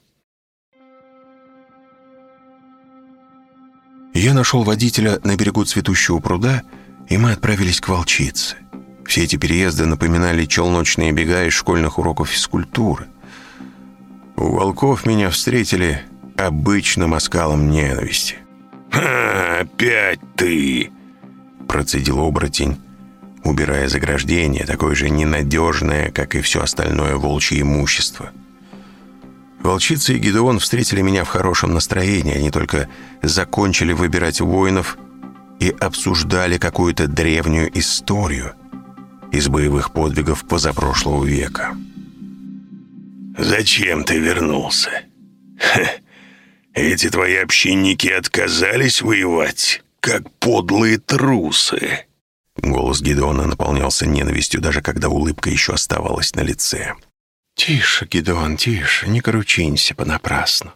Я нашел водителя на берегу цветущего пруда, и мы отправились к волчице. Все эти переезды напоминали челночные бега из школьных уроков физкультуры. У волков меня встретили обычным оскалом ненависти. «Ха, опять ты!» Процедил оборотень, убирая заграждение, такое же ненадежное, как и все остальное волчье имущество. Волчица и Гидеон встретили меня в хорошем настроении, они только закончили выбирать воинов и обсуждали какую-то древнюю историю из боевых подвигов позапрошлого века. «Зачем ты вернулся? Ха, эти твои общинники отказались воевать, как подлые трусы!» Голос Гидеона наполнялся ненавистью, даже когда улыбка еще оставалась на лице. «Тише, Гидеон, тише, не кручинься понапрасну.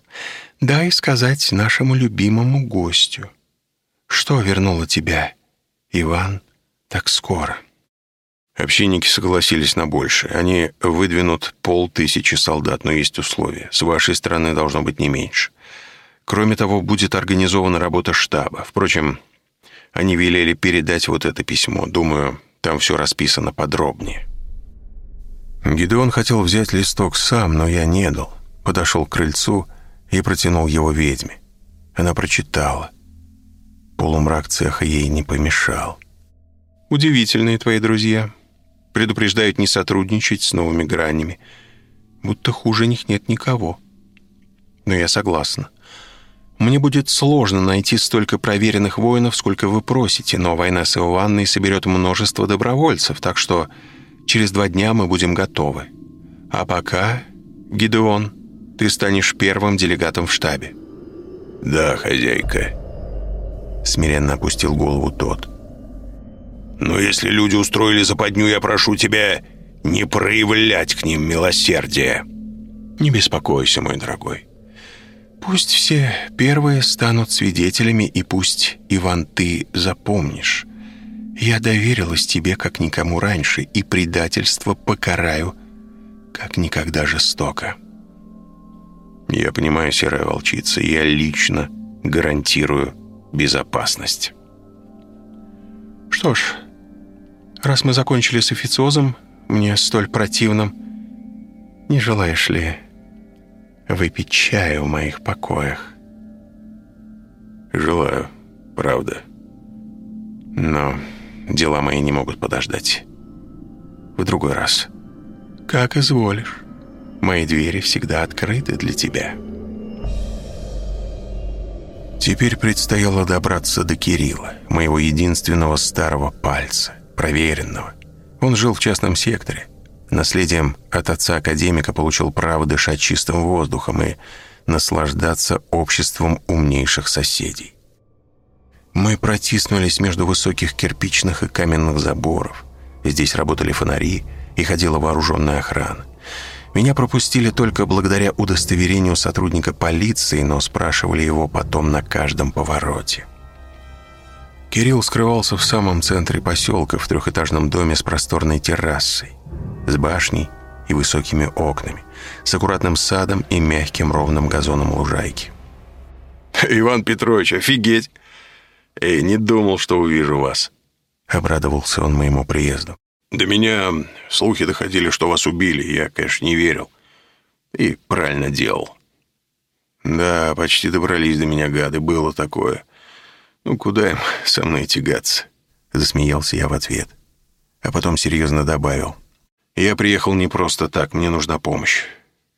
Дай сказать нашему любимому гостю. Что вернуло тебя, Иван, так скоро?» Общинники согласились на больше. Они выдвинут полтысячи солдат, но есть условия. С вашей стороны должно быть не меньше. Кроме того, будет организована работа штаба. Впрочем, они велели передать вот это письмо. Думаю, там все расписано подробнее. Гидеон хотел взять листок сам, но я не дал. Подошел к крыльцу и протянул его ведьме. Она прочитала. Полумрак цеха ей не помешал. «Удивительные твои друзья. Предупреждают не сотрудничать с новыми гранями. Будто хуже них нет никого. Но я согласна. Мне будет сложно найти столько проверенных воинов, сколько вы просите, но война с Иоанной соберет множество добровольцев, так что через два дня мы будем готовы. А пока, Гидеон, ты станешь первым делегатом в штабе». «Да, хозяйка», — смиренно опустил голову тот. «Но если люди устроили западню, я прошу тебя не проявлять к ним милосердия». «Не беспокойся, мой дорогой. Пусть все первые станут свидетелями, и пусть, Иван, ты запомнишь. Я доверилась тебе, как никому раньше, и предательство покараю, как никогда жестоко. Я понимаю, серая волчица, я лично гарантирую безопасность. Что ж, раз мы закончили с официозом, мне столь противным, не желаешь ли выпить чаю в моих покоях. Желаю, правда. Но дела мои не могут подождать. В другой раз. Как изволишь. Мои двери всегда открыты для тебя. Теперь предстояло добраться до Кирилла, моего единственного старого пальца, проверенного. Он жил в частном секторе, Наследием от отца-академика получил право дышать чистым воздухом и наслаждаться обществом умнейших соседей. Мы протиснулись между высоких кирпичных и каменных заборов. Здесь работали фонари и ходила вооруженная охрана. Меня пропустили только благодаря удостоверению сотрудника полиции, но спрашивали его потом на каждом повороте. Кирилл скрывался в самом центре поселка, в трехэтажном доме с просторной террасой с башней и высокими окнами, с аккуратным садом и мягким ровным газоном лужайки. «Иван Петрович, офигеть! Эй, не думал, что увижу вас!» Обрадовался он моему приезду. «До меня слухи доходили, что вас убили. Я, конечно, не верил. И правильно делал». «Да, почти добрались до меня, гады. Было такое. Ну, куда им со мной тягаться?» Засмеялся я в ответ. А потом серьезно добавил. «Я приехал не просто так, мне нужна помощь.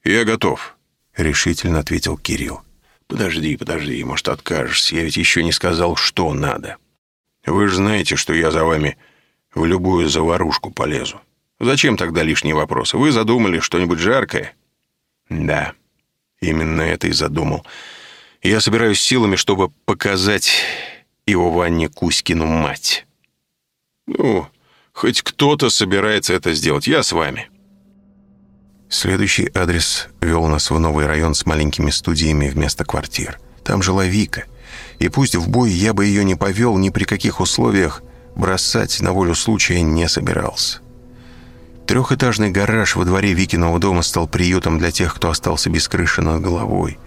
Я готов», — решительно ответил Кирилл. «Подожди, подожди, может, откажешься, я ведь еще не сказал, что надо. Вы же знаете, что я за вами в любую заварушку полезу. Зачем тогда лишние вопросы? Вы задумали что-нибудь жаркое?» «Да, именно это и задумал. Я собираюсь силами, чтобы показать его Ванне Кузькину мать». «Ну, Хоть кто-то собирается это сделать. Я с вами». Следующий адрес вел нас в новый район с маленькими студиями вместо квартир. Там жила Вика. И пусть в бой я бы ее не повел, ни при каких условиях бросать на волю случая не собирался. Трехэтажный гараж во дворе Викиного дома стал приютом для тех, кто остался без крыши над головой.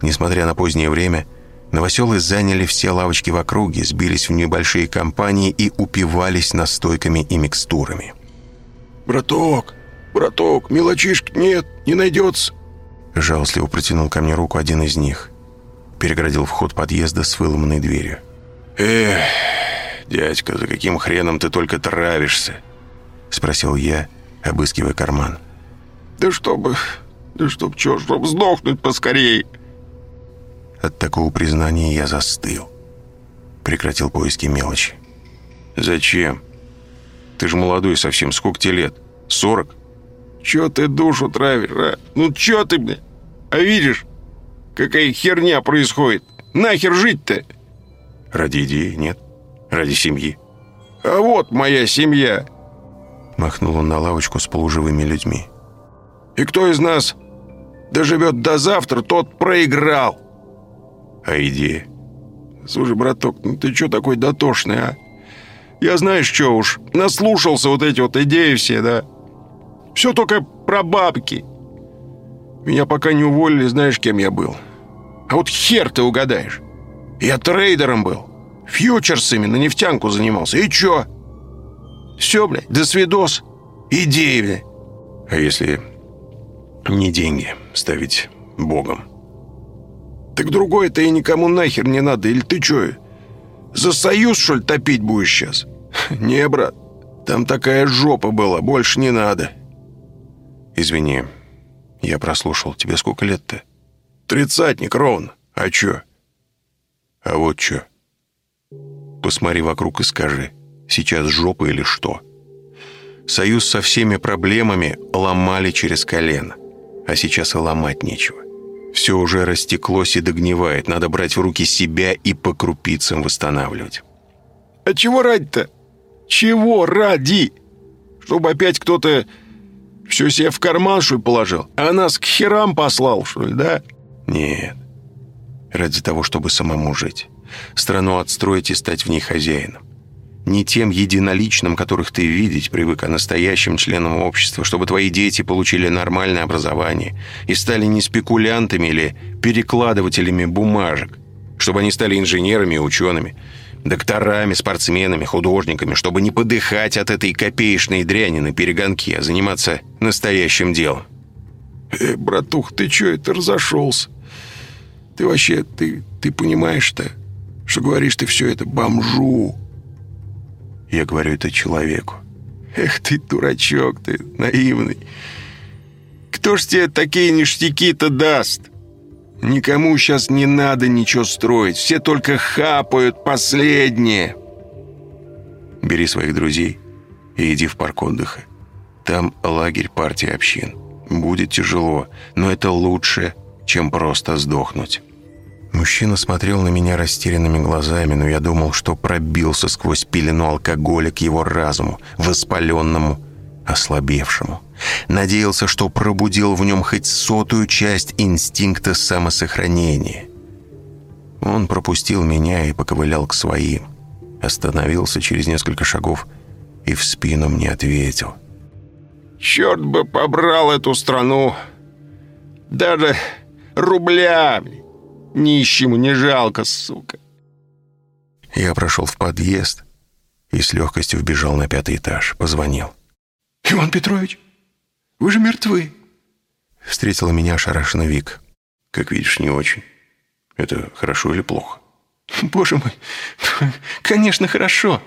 Несмотря на позднее время, новоселы заняли все лавочки в округе, сбились в небольшие компании и упивались настойками и микстурами. «Браток, браток, мелочишки нет, не найдется!» Жалостливо протянул ко мне руку один из них. Переградил вход подъезда с выломанной дверью. «Эх, дядька, за каким хреном ты только травишься?» Спросил я, обыскивая карман. «Да чтобы... Да чтоб чё, чтоб сдохнуть поскорей!» От такого признания я застыл. Прекратил поиски мелочи. «Зачем? Ты же молодой совсем, сколько тебе лет? Сорок?» «Чё ты душу травишь, а? Ну чё ты, бля? А видишь, какая херня происходит? Нахер жить-то?» «Ради идеи, нет? Ради семьи?» «А вот моя семья!» Махнул он на лавочку с полуживыми людьми. «И кто из нас доживет до завтра, тот проиграл!» «А идея?» «Слушай, браток, ну ты чё такой дотошный, а? Я знаешь что уж, наслушался вот эти вот идеи все, да? Все только про бабки. Меня пока не уволили, знаешь, кем я был? А вот хер ты угадаешь. Я трейдером был. Фьючерсами на нефтянку занимался. И чё? Все, блядь, до свидос. Идеи, блядь. А если не деньги ставить богом? Так другое-то и никому нахер не надо. Или ты чё, за союз, что ли, топить будешь сейчас? Не, брат, там такая жопа была, больше не надо. Извини, я прослушал. Тебе сколько лет-то? Тридцатник ровно. А чё? А вот чё. Посмотри вокруг и скажи, сейчас жопа или что? Союз со всеми проблемами ломали через колено, а сейчас и ломать нечего. Все уже растеклось и догнивает, надо брать в руки себя и по крупицам восстанавливать. А чего ради-то? Чего ради? Чтобы опять кто-то все себе в карман, что ли, положил? А нас к херам послал, что ли, да? Нет. Ради того, чтобы самому жить. Страну отстроить и стать в ней хозяином. Не тем единоличным, которых ты видеть привык, а настоящим членом общества, чтобы твои дети получили нормальное образование и стали не спекулянтами или перекладывателями бумажек, чтобы они стали инженерами и учеными, докторами, спортсменами, художниками, чтобы не подыхать от этой копеечной дряни на перегонке, а заниматься настоящим делом. Э, братух, ты чё это разошелся? Ты вообще, ты, ты понимаешь-то, что говоришь ты все это бомжу? Я говорю это человеку. Эх ты, дурачок ты, наивный. Кто ж тебе такие ништяки-то даст? Никому сейчас не надо ничего строить. Все только хапают последнее. Бери своих друзей и иди в парк отдыха. Там лагерь партии общин. Будет тяжело, но это лучше, чем просто сдохнуть. Мужчина смотрел на меня растерянными глазами, но я думал, что пробился сквозь пелену алкоголя к его разуму, воспаленному, ослабевшему. Надеялся, что пробудил в нем хоть сотую часть инстинкта самосохранения. Он пропустил меня и поковылял к своим. Остановился через несколько шагов и в спину мне ответил. «Черт бы побрал эту страну! Даже рубля нищему не жалко, сука!» Я прошел в подъезд и с легкостью вбежал на пятый этаж. Позвонил. «Иван Петрович, вы же мертвы!» Встретила меня ошарашенный Вик. «Как видишь, не очень. Это хорошо или плохо?» «Боже мой, конечно, хорошо!»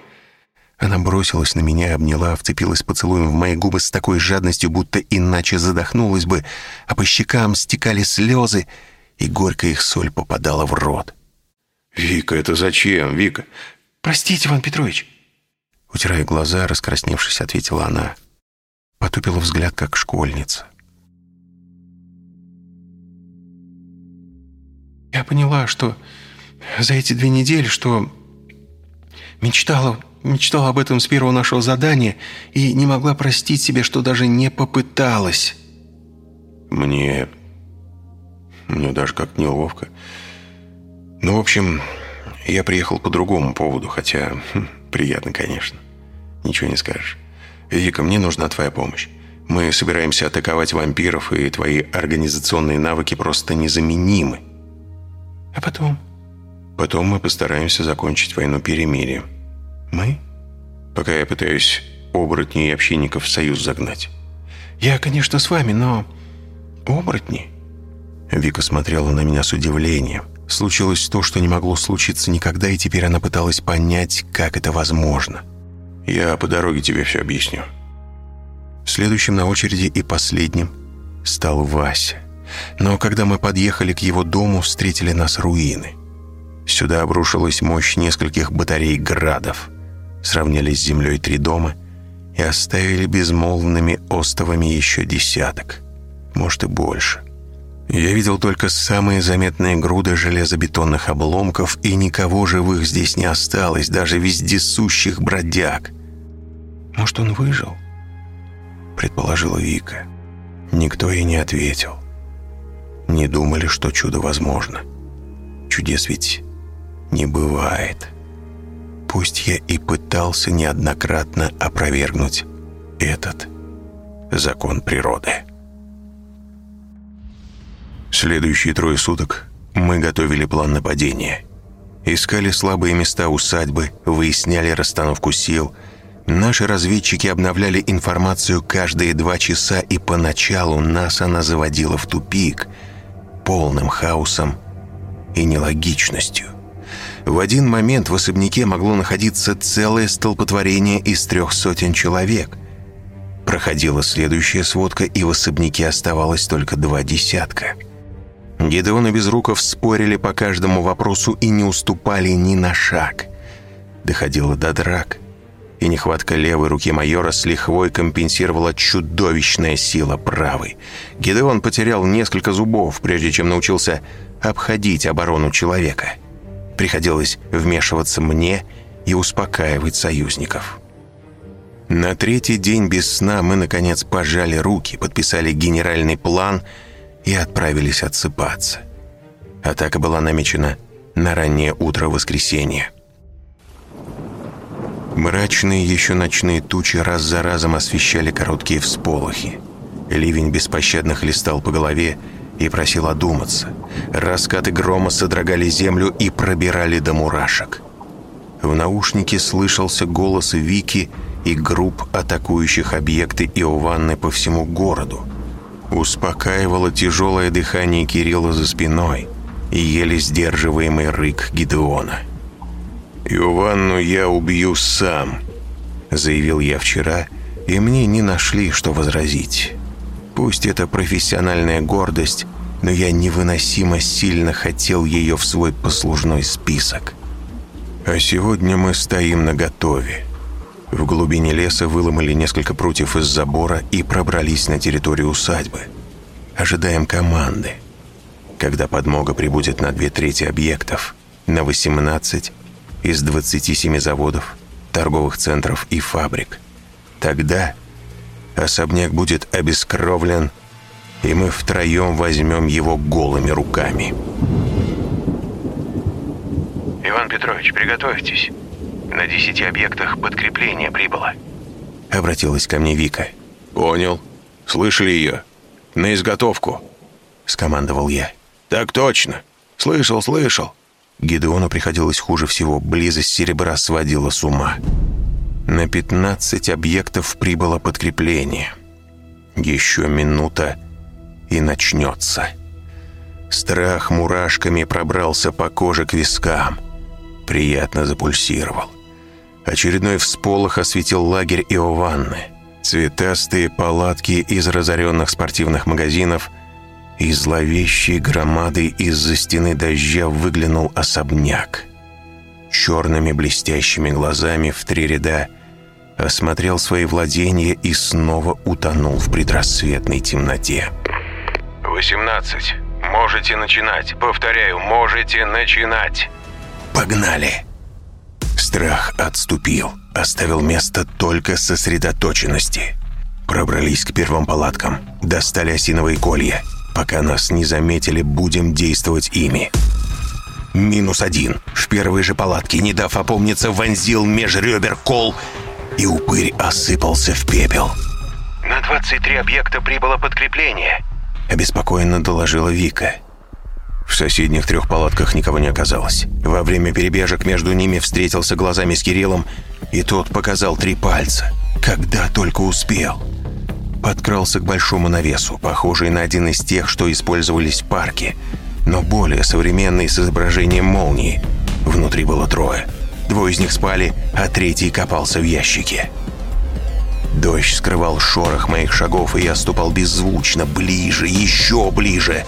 Она бросилась на меня, обняла, вцепилась поцелуем в мои губы с такой жадностью, будто иначе задохнулась бы, а по щекам стекали слезы, и горькая их соль попадала в рот. «Вика, это зачем, Вика?» «Простите, Иван Петрович». Утирая глаза, раскрасневшись, ответила она. Потупила взгляд, как школьница. Я поняла, что за эти две недели, что мечтала, мечтала об этом с первого нашего задания и не могла простить себе, что даже не попыталась. Мне мне даже как неловко. Ну, в общем, я приехал по другому поводу, хотя хм, приятно, конечно. Ничего не скажешь. Вика, мне нужна твоя помощь. Мы собираемся атаковать вампиров, и твои организационные навыки просто незаменимы. А потом? Потом мы постараемся закончить войну перемирием. Мы? Пока я пытаюсь оборотней и общинников в союз загнать. Я, конечно, с вами, но... Оборотни? Вика смотрела на меня с удивлением. Случилось то, что не могло случиться никогда, и теперь она пыталась понять, как это возможно. Я по дороге тебе все объясню. Следующим на очереди и последним стал Вася. Но когда мы подъехали к его дому, встретили нас руины. Сюда обрушилась мощь нескольких батарей градов. Сравняли с землей три дома и оставили безмолвными остовами еще десяток. Может и больше. Я видел только самые заметные груды железобетонных обломков, и никого живых здесь не осталось, даже вездесущих бродяг. «Может, он выжил?» предположила Вика. Никто ей не ответил. Не думали, что чудо возможно. Чудес ведь не бывает. Пусть я и пытался неоднократно опровергнуть этот закон природы. Следующие трое суток мы готовили план нападения. Искали слабые места усадьбы, выясняли расстановку сил – Наши разведчики обновляли информацию каждые два часа, и поначалу нас она заводила в тупик, полным хаосом и нелогичностью. В один момент в особняке могло находиться целое столпотворение из трех сотен человек. Проходила следующая сводка, и в особняке оставалось только два десятка. Гедеон и Безруков спорили по каждому вопросу и не уступали ни на шаг. Доходило до драк – и нехватка левой руки майора с лихвой компенсировала чудовищная сила правой. Гидеон потерял несколько зубов, прежде чем научился обходить оборону человека. Приходилось вмешиваться мне и успокаивать союзников. На третий день без сна мы, наконец, пожали руки, подписали генеральный план и отправились отсыпаться. Атака была намечена на раннее утро воскресенья. Мрачные еще ночные тучи раз за разом освещали короткие всполохи. Ливень беспощадно хлестал по голове и просил одуматься. Раскаты грома содрогали землю и пробирали до мурашек. В наушнике слышался голос Вики и групп атакующих объекты Иованны по всему городу. Успокаивало тяжелое дыхание Кирилла за спиной и еле сдерживаемый рык Гидеона. «Иованну я убью сам», — заявил я вчера, и мне не нашли, что возразить. Пусть это профессиональная гордость, но я невыносимо сильно хотел ее в свой послужной список. А сегодня мы стоим наготове. В глубине леса выломали несколько прутьев из забора и пробрались на территорию усадьбы. Ожидаем команды. Когда подмога прибудет на две трети объектов, на 18 из 27 заводов, торговых центров и фабрик. Тогда особняк будет обескровлен, и мы втроем возьмем его голыми руками. «Иван Петрович, приготовьтесь. На 10 объектах подкрепление прибыло». Обратилась ко мне Вика. «Понял. Слышали ее? На изготовку», — скомандовал я. «Так точно. Слышал, слышал». Гидеону приходилось хуже всего, близость серебра сводила с ума. На 15 объектов прибыло подкрепление. Еще минута и начнется. Страх мурашками пробрался по коже к вискам. Приятно запульсировал. Очередной всполох осветил лагерь Иованны. Цветастые палатки из разоренных спортивных магазинов – и зловещей громадой из-за стены дождя выглянул особняк. Черными блестящими глазами в три ряда осмотрел свои владения и снова утонул в предрассветной темноте. «Восемнадцать. Можете начинать. Повторяю, можете начинать». «Погнали!» Страх отступил, оставил место только сосредоточенности. Пробрались к первым палаткам, достали осиновые колья – Пока нас не заметили, будем действовать ими. Минус один. В первой же палатке, не дав опомниться, вонзил меж ребер кол, и упырь осыпался в пепел. На 23 объекта прибыло подкрепление. Обеспокоенно доложила Вика. В соседних трех палатках никого не оказалось. Во время перебежек между ними встретился глазами с Кириллом, и тот показал три пальца. Когда только успел. Подкрался к большому навесу, похожий на один из тех, что использовались в парке, но более современный с изображением молнии. Внутри было трое. Двое из них спали, а третий копался в ящике. Дождь скрывал шорох моих шагов, и я ступал беззвучно, ближе, еще ближе.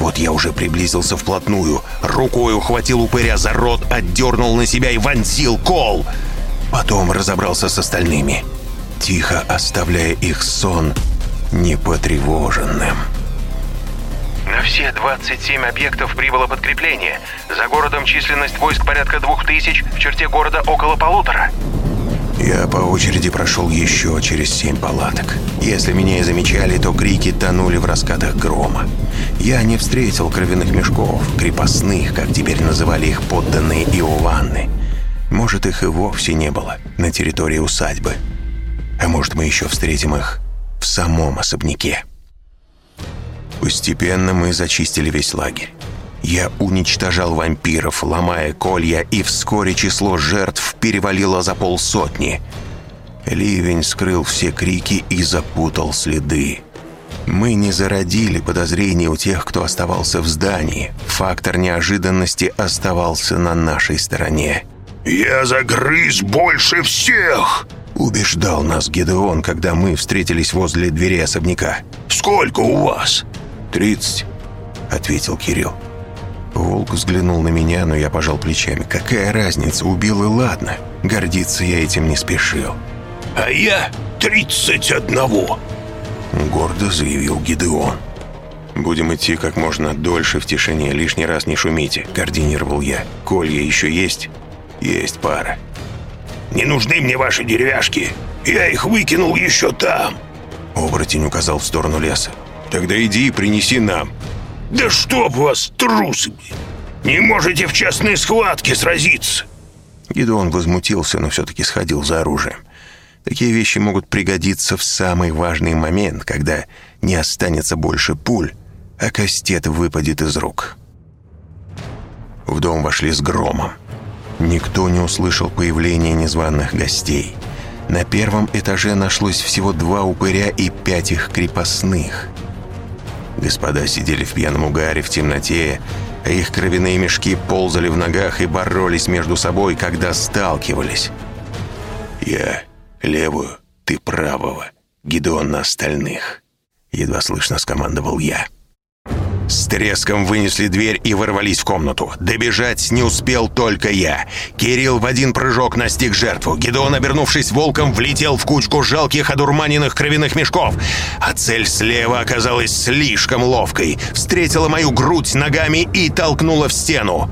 Вот я уже приблизился вплотную, рукой ухватил упыря за рот, отдернул на себя и вонзил кол. Потом разобрался с остальными, тихо оставляя их сон непотревоженным. На все 27 объектов прибыло подкрепление. За городом численность войск порядка двух тысяч, в черте города около полутора. Я по очереди прошел еще через семь палаток. Если меня и замечали, то крики тонули в раскатах грома. Я не встретил кровяных мешков, крепостных, как теперь называли их подданные Иованны. Может, их и вовсе не было на территории усадьбы. А может, мы еще встретим их в самом особняке. Постепенно мы зачистили весь лагерь. Я уничтожал вампиров, ломая колья, и вскоре число жертв перевалило за полсотни. Ливень скрыл все крики и запутал следы. Мы не зародили подозрений у тех, кто оставался в здании. Фактор неожиданности оставался на нашей стороне. «Я загрыз больше всех!» Убеждал нас Гедеон, когда мы встретились возле двери особняка. «Сколько у вас?» «Тридцать», — ответил Кирилл. Волк взглянул на меня, но я пожал плечами. «Какая разница? Убил и ладно. Гордиться я этим не спешил». «А я тридцать одного!» Гордо заявил Гидеон. «Будем идти как можно дольше в тишине, лишний раз не шумите», — координировал я. «Колья еще есть?» «Есть пара». «Не нужны мне ваши деревяшки. Я их выкинул еще там». Оборотень указал в сторону леса. «Тогда иди и принеси нам». «Да чтоб вас, трусы! Не можете в частной схватке сразиться!» Гидеон возмутился, но все-таки сходил за оружием. Такие вещи могут пригодиться в самый важный момент, когда не останется больше пуль, а кастет выпадет из рук. В дом вошли с громом. Никто не услышал появления незваных гостей. На первом этаже нашлось всего два упыря и пять их крепостных — Господа сидели в пьяном угаре в темноте, их кровяные мешки ползали в ногах и боролись между собой, когда сталкивались. «Я левую, ты правого, Гидеон на остальных», — едва слышно скомандовал я. С треском вынесли дверь и ворвались в комнату. Добежать не успел только я. Кирилл в один прыжок настиг жертву. Гедеон, обернувшись волком, влетел в кучку жалких одурманенных кровяных мешков. А цель слева оказалась слишком ловкой. Встретила мою грудь ногами и толкнула в стену.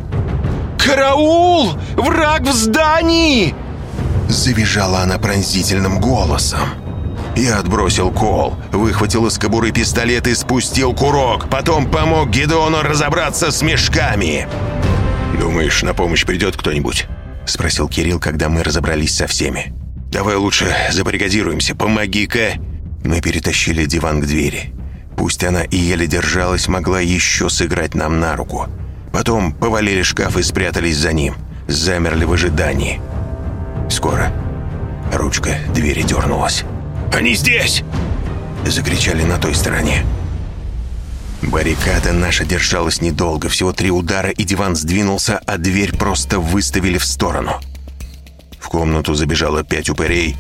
«Караул! Враг в здании!» Завизжала она пронзительным голосом. Я отбросил кол, выхватил из кобуры пистолет и спустил курок. Потом помог Гедеону разобраться с мешками. «Думаешь, на помощь придет кто-нибудь?» Спросил Кирилл, когда мы разобрались со всеми. «Давай лучше забаррикадируемся. Помоги-ка!» Мы перетащили диван к двери. Пусть она и еле держалась, могла еще сыграть нам на руку. Потом повалили шкаф и спрятались за ним. Замерли в ожидании. Скоро ручка двери дернулась. Они здесь!» Закричали на той стороне. Баррикада наша держалась недолго. Всего три удара, и диван сдвинулся, а дверь просто выставили в сторону. В комнату забежало пять упырей.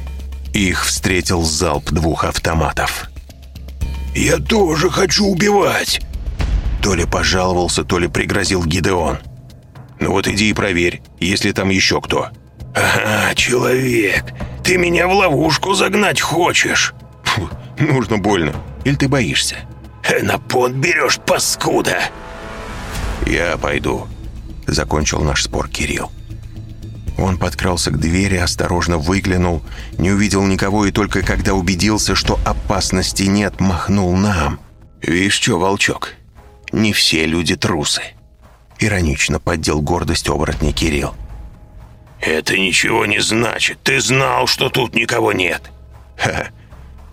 Их встретил залп двух автоматов. «Я тоже хочу убивать!» То ли пожаловался, то ли пригрозил Гидеон. «Ну вот иди и проверь, есть ли там еще кто». «Ага, человек, ты меня в ловушку загнать хочешь?» Фу, «Нужно больно. Или ты боишься?» «На понт берешь, паскуда!» «Я пойду», — закончил наш спор Кирилл. Он подкрался к двери, осторожно выглянул, не увидел никого и только когда убедился, что опасности нет, махнул нам. «Видишь что, волчок, не все люди трусы», — иронично поддел гордость оборотня Кирилл. «Это ничего не значит. Ты знал, что тут никого нет». «Ха,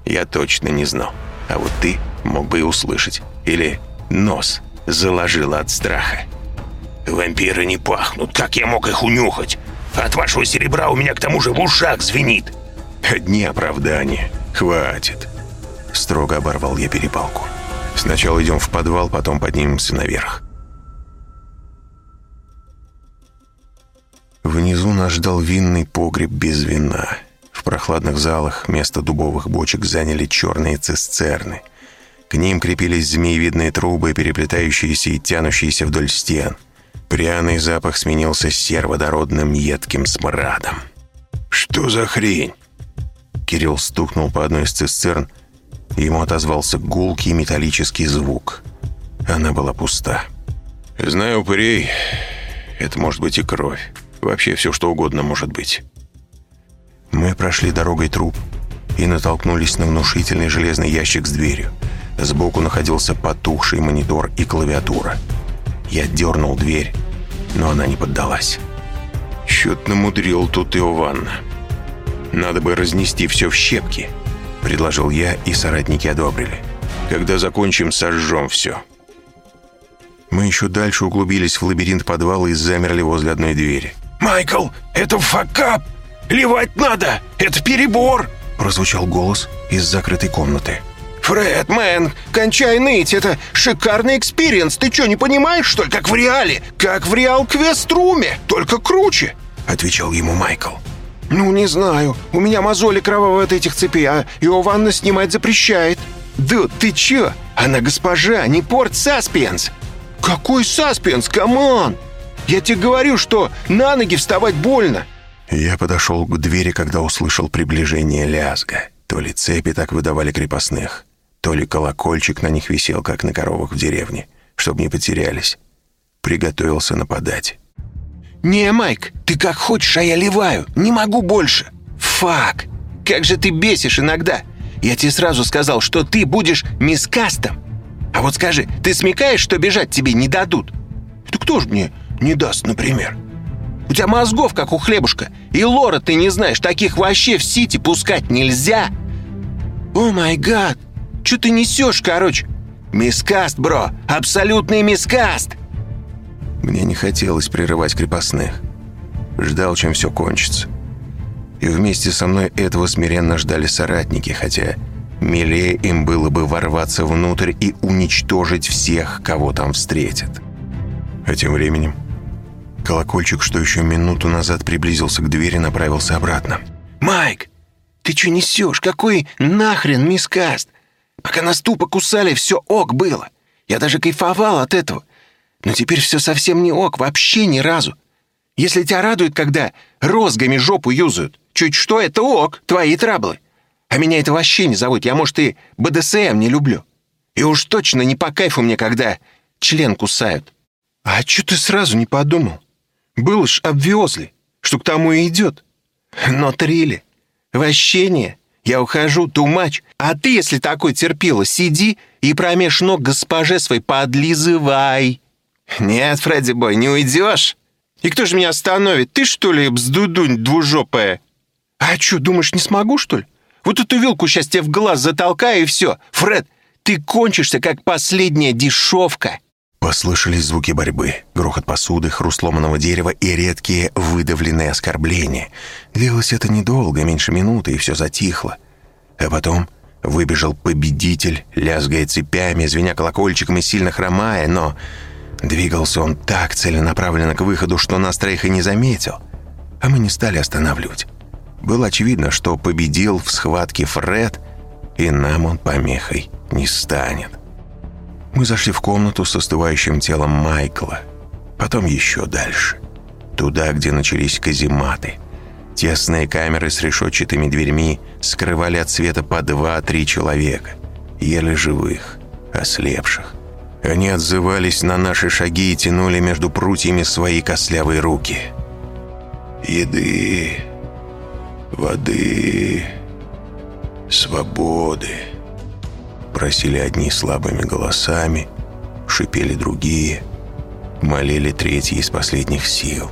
я точно не знал. А вот ты мог бы и услышать. Или нос заложило от страха. «Вампиры не пахнут. Как я мог их унюхать? От вашего серебра у меня к тому же в ушах звенит». «Одни оправдания. Хватит». Строго оборвал я перепалку. «Сначала идем в подвал, потом поднимемся наверх». Нас ждал винный погреб без вина. В прохладных залах место дубовых бочек заняли черные цистерны. К ним крепились змеевидные трубы, переплетающиеся и тянущиеся вдоль стен. Пряный запах сменился сероводородным едким смрадом. «Что за хрень?» Кирилл стукнул по одной из цистерн, ему отозвался гулкий металлический звук. Она была пуста. «Знаю упырей, это может быть и кровь. Вообще все, что угодно может быть». Мы прошли дорогой труп и натолкнулись на внушительный железный ящик с дверью. Сбоку находился потухший монитор и клавиатура. Я дернул дверь, но она не поддалась. Чё-то намудрил тут Иованна. Надо бы разнести все в щепки, предложил я, и соратники одобрили. Когда закончим, сожжем все. Мы еще дальше углубились в лабиринт подвала и замерли возле одной двери. «Майкл, это fuck-up! Ливать надо! Это перебор!» Прозвучал голос из закрытой комнаты. «Фред, man, кончай ныть, это шикарный experience, ты что, не понимаешь, что ли, как в реале? Как в реал квеструме, только круче!» Отвечал ему Майкл. «Ну, не знаю, у меня мозоли кровавые от этих цепей, а его ванна снимать запрещает». «Да ты чё? Она госпожа, не порть саспенс!» «Какой саспенс, come on! Я тебе говорю, что на ноги вставать больно!» Я подошел к двери, когда услышал приближение лязга. То ли цепи так выдавали крепостных, то ли колокольчик на них висел, как на коровах в деревне, чтобы не потерялись. Приготовился нападать. «Не, Майк, ты как хочешь, а я ливаю. Не могу больше. Фак! Как же ты бесишь иногда. Я тебе сразу сказал, что ты будешь мискастом. А вот скажи, ты смекаешь, что бежать тебе не дадут? Это кто ж мне не даст, например? У тебя мозгов, как у хлебушка. И лора ты не знаешь, таких вообще в сити пускать нельзя. О май гад, что ты несешь, короче? Мискаст, бро, абсолютный мискаст. Мне не хотелось прерывать крепостных. Ждал, чем все кончится. И вместе со мной этого смиренно ждали соратники, хотя милее им было бы ворваться внутрь и уничтожить всех, кого там встретят. А тем временем колокольчик, что еще минуту назад приблизился к двери, направился обратно. «Майк, ты что несешь? Какой нахрен мискаст? Пока нас тупо кусали, все ок было. Я даже кайфовал от этого. Но теперь все совсем не ок, вообще ни разу. Если тебя радует, когда розгами жопу юзают, чуть что, это ок, твои траблы. А меня это вообще не зовут. Я, может, и БДСМ не люблю. И уж точно не по кайфу мне, когда член кусают. А что ты сразу не подумал? Был ж обвезли, что к тому и идет. Но трили. Вощение. Я ухожу, тумач. А ты, если такой терпила, сиди и промеж ног госпоже своей подлизывай. Нет, Фредди Бой, не уйдешь. И кто же меня остановит? Ты, что ли, бздудунь двужопая? А что, думаешь, не смогу, что ли? Вот эту вилку сейчас тебе в глаз затолкаю, и все. Фред, ты кончишься, как последняя дешевка. Послышались звуки борьбы, грохот посуды, хруст ломаного дерева и редкие выдавленные оскорбления. Длилось это недолго, меньше минуты, и все затихло. А потом выбежал победитель, лязгая цепями, звеня колокольчиком и сильно хромая, но двигался он так целенаправленно к выходу, что нас троих и не заметил. А мы не стали останавливать. Было очевидно, что победил в схватке Фред, и нам он помехой не станет. Мы зашли в комнату с остывающим телом Майкла. Потом еще дальше. Туда, где начались казематы. Тесные камеры с решетчатыми дверьми скрывали от света по два-три человека. Еле живых, ослепших. Они отзывались на наши шаги и тянули между прутьями свои костлявые руки. «Еды, воды, свободы» просили одни слабыми голосами, шипели другие, молили третьи из последних сил.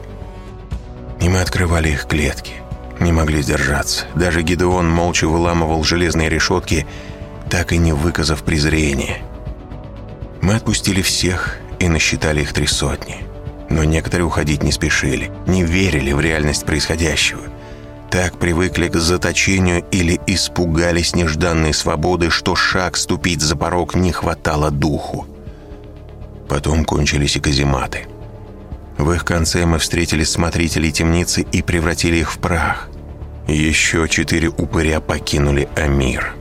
И мы открывали их клетки, не могли сдержаться. Даже Гидеон молча выламывал железные решетки, так и не выказав презрения. Мы отпустили всех и насчитали их три сотни. Но некоторые уходить не спешили, не верили в реальность происходящего. Так привыкли к заточению или испугались нежданной свободы, что шаг ступить за порог не хватало духу. Потом кончились и казематы. В их конце мы встретили смотрителей темницы и превратили их в прах. Еще четыре упыря покинули Амир.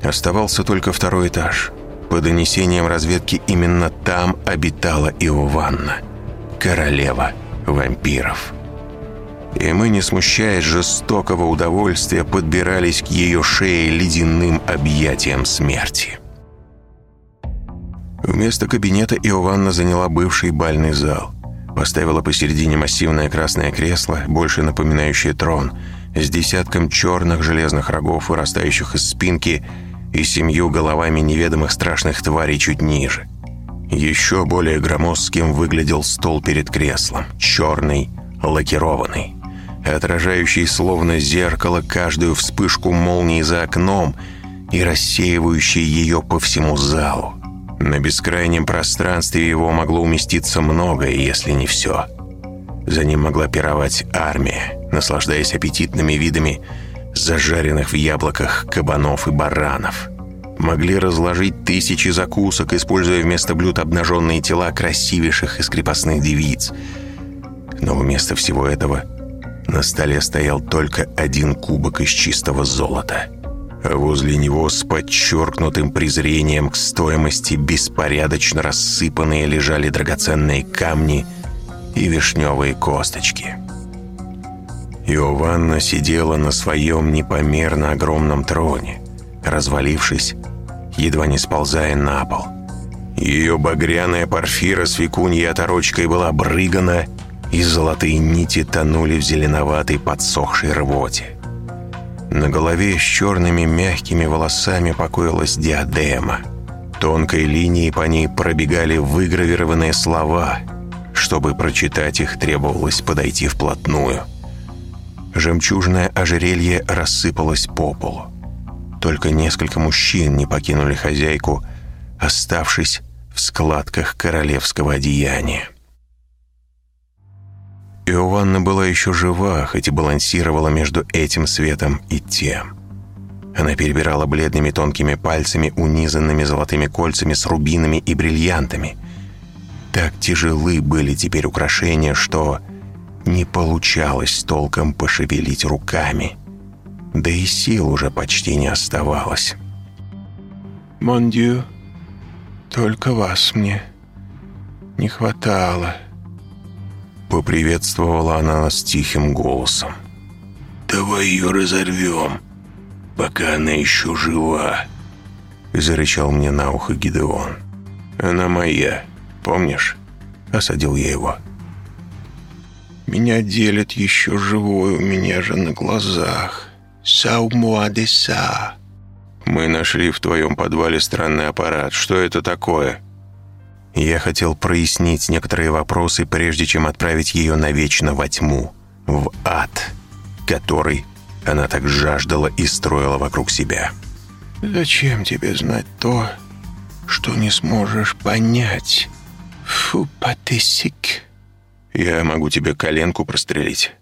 Оставался только второй этаж. По донесениям разведки, именно там обитала Иованна, королева вампиров. И мы, не смущаясь жестокого удовольствия, подбирались к ее шее ледяным объятием смерти. Вместо кабинета Иованна заняла бывший бальный зал. Поставила посередине массивное красное кресло, больше напоминающее трон, с десятком черных железных рогов, вырастающих из спинки, и семью головами неведомых страшных тварей чуть ниже. Еще более громоздким выглядел стол перед креслом, черный, лакированный, отражающий словно зеркало каждую вспышку молнии за окном и рассеивающий ее по всему залу. На бескрайнем пространстве его могло уместиться многое, если не все. За ним могла пировать армия, наслаждаясь аппетитными видами зажаренных в яблоках кабанов и баранов. Могли разложить тысячи закусок, используя вместо блюд обнаженные тела красивейших из крепостных девиц. Но вместо всего этого на столе стоял только один кубок из чистого золота – Возле него с подчеркнутым презрением к стоимости беспорядочно рассыпанные лежали драгоценные камни и вишневые косточки. Иованна сидела на своем непомерно огромном троне, развалившись, едва не сползая на пол. Ее багряная парфира с викуньей оторочкой была брыгана, и золотые нити тонули в зеленоватой подсохшей рвоте. На голове с черными мягкими волосами покоилась диадема. Тонкой линией по ней пробегали выгравированные слова. Чтобы прочитать их, требовалось подойти вплотную. Жемчужное ожерелье рассыпалось по полу. Только несколько мужчин не покинули хозяйку, оставшись в складках королевского одеяния. Иованна была еще жива, хоть и балансировала между этим светом и тем. Она перебирала бледными тонкими пальцами, унизанными золотыми кольцами с рубинами и бриллиантами. Так тяжелы были теперь украшения, что не получалось толком пошевелить руками. Да и сил уже почти не оставалось. «Мондю, только вас мне не хватало», Поприветствовала она нас тихим голосом. «Давай ее разорвем, пока она еще жива», зарычал мне на ухо Гидеон. «Она моя, помнишь?» Осадил я его. «Меня делят еще живой у меня же на глазах. Саумуадеса». «Мы нашли в твоем подвале странный аппарат. Что это такое?» Я хотел прояснить некоторые вопросы, прежде чем отправить ее навечно во тьму, в ад, который она так жаждала и строила вокруг себя. «Зачем тебе знать то, что не сможешь понять? Фу, патесик!» «Я могу тебе коленку прострелить».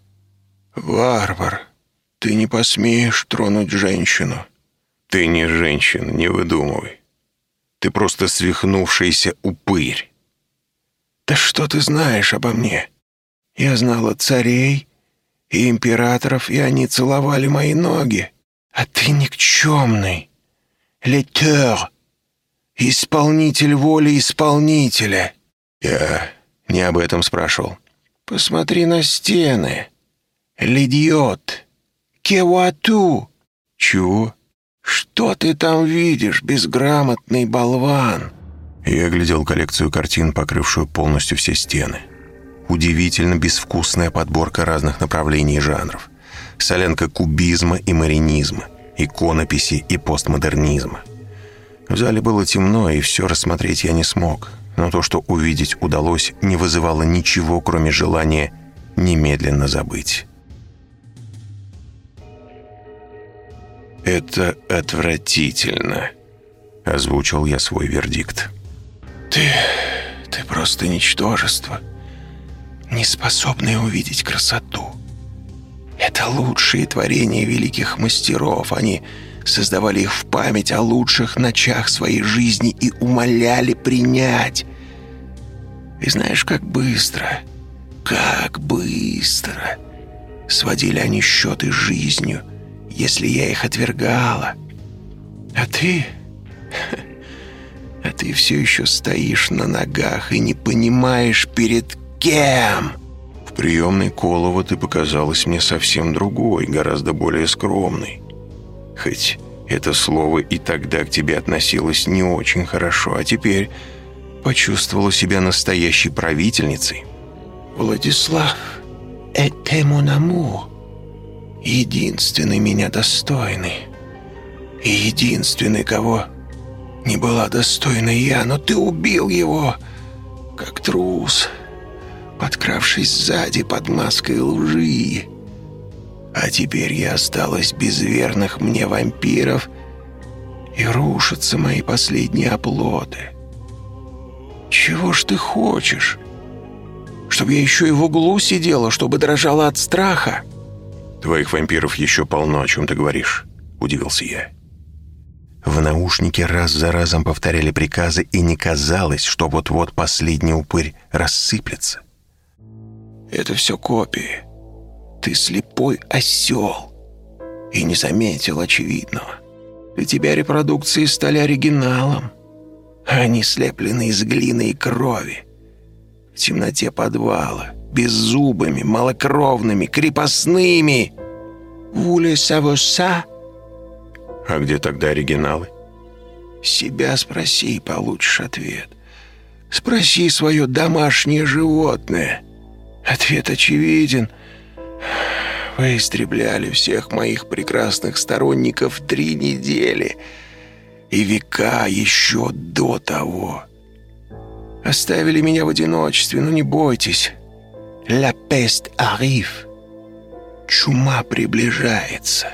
«Варвар, ты не посмеешь тронуть женщину». «Ты не женщина, не выдумывай. Ты просто свихнувшийся упырь. Да что ты знаешь обо мне? Я знала царей и императоров, и они целовали мои ноги. А ты никчемный. Летер. Исполнитель воли исполнителя. Я не об этом спрашивал. Посмотри на стены. Лидиот. Кевуату. Чего? «Что ты там видишь, безграмотный болван?» Я глядел коллекцию картин, покрывшую полностью все стены. Удивительно безвкусная подборка разных направлений и жанров. Солянка кубизма и маринизма, иконописи и постмодернизма. В зале было темно, и все рассмотреть я не смог. Но то, что увидеть удалось, не вызывало ничего, кроме желания немедленно забыть. «Это отвратительно», — озвучил я свой вердикт. «Ты... ты просто ничтожество, не способное увидеть красоту. Это лучшие творения великих мастеров. Они создавали их в память о лучших ночах своей жизни и умоляли принять. И знаешь, как быстро, как быстро сводили они счеты с жизнью, если я их отвергала. А ты... А ты все еще стоишь на ногах и не понимаешь, перед кем. В приемной Колова ты показалась мне совсем другой, гораздо более скромной. Хоть это слово и тогда к тебе относилось не очень хорошо, а теперь почувствовала себя настоящей правительницей. Владислав, это amour. Единственный меня достойный. И единственный, кого не была достойна я, но ты убил его, как трус, подкравшись сзади под маской лжи. А теперь я осталась без верных мне вампиров, и рушатся мои последние оплоты. Чего ж ты хочешь? Чтобы я еще и в углу сидела, чтобы дрожала от страха?» «Твоих вампиров еще полно, о чем ты говоришь», — удивился я. В наушнике раз за разом повторяли приказы, и не казалось, что вот-вот последний упырь рассыплется. «Это все копии. Ты слепой осел. И не заметил очевидного. Для тебя репродукции стали оригиналом. Они слеплены из глины и крови. В темноте подвала, беззубыми, малокровными, крепостными. Вуле савоса а где тогда оригиналы? Себя спроси, и получишь ответ. Спроси свое домашнее животное. Ответ очевиден. Вы истребляли всех моих прекрасных сторонников три недели и века еще до того. Оставили меня в одиночестве, но не бойтесь. La peste arrive. Чума приближается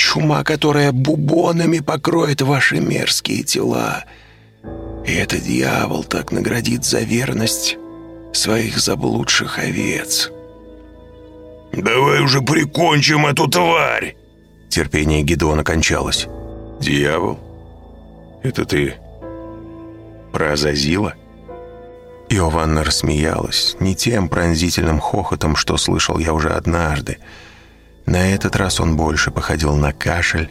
чума, которая бубонами покроет ваши мерзкие тела. И этот дьявол так наградит за верность своих заблудших овец. «Давай уже прикончим эту тварь!» Терпение Гедеона кончалось. «Дьявол? Это ты про Азазила?» Иованна рассмеялась, не тем пронзительным хохотом, что слышал я уже однажды, на этот раз он больше походил на кашель,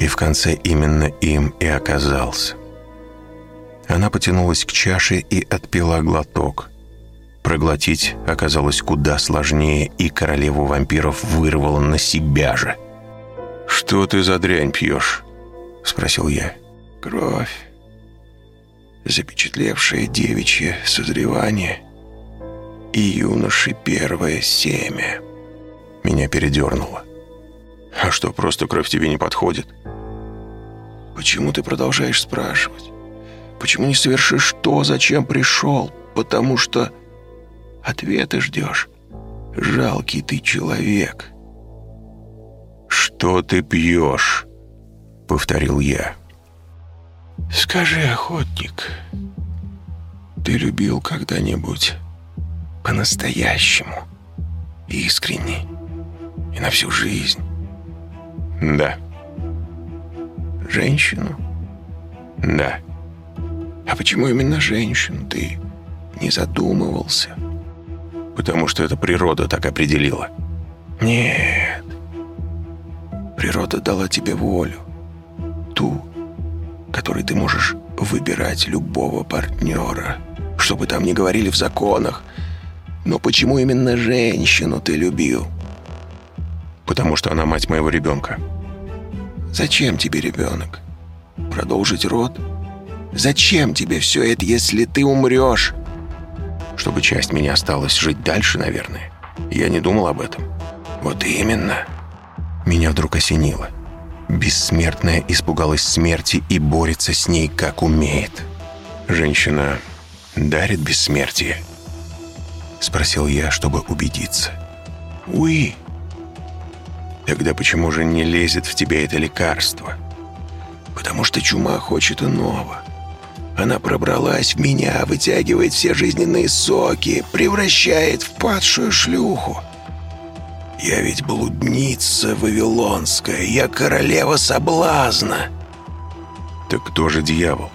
и в конце именно им и оказался. Она потянулась к чаше и отпила глоток. Проглотить оказалось куда сложнее, и королеву вампиров вырвало на себя же. «Что ты за дрянь пьешь?» — спросил я. «Кровь, запечатлевшее девичье созревание и юноши первое семя». Меня передернуло. «А что, просто кровь тебе не подходит?» «Почему ты продолжаешь спрашивать? Почему не совершишь то, зачем пришел? Потому что ответы ждешь. Жалкий ты человек». «Что ты пьешь?» — повторил я. «Скажи, охотник, ты любил когда-нибудь по-настоящему, искренне?» И на всю жизнь. Да. Женщину? Да. А почему именно женщину ты не задумывался? Потому что это природа так определила. Нет. Природа дала тебе волю. Ту, которой ты можешь выбирать любого партнера. Что бы там ни говорили в законах. Но почему именно женщину ты любил? потому что она мать моего ребенка. Зачем тебе ребенок? Продолжить род? Зачем тебе все это, если ты умрешь? Чтобы часть меня осталась жить дальше, наверное. Я не думал об этом. Вот именно. Меня вдруг осенило. Бессмертная испугалась смерти и борется с ней, как умеет. Женщина дарит бессмертие? Спросил я, чтобы убедиться. «Уи», Тогда почему же не лезет в тебя это лекарство? Потому что чума хочет иного. Она пробралась в меня, вытягивает все жизненные соки, превращает в падшую шлюху. Я ведь блудница вавилонская, я королева соблазна. Так кто же дьявол?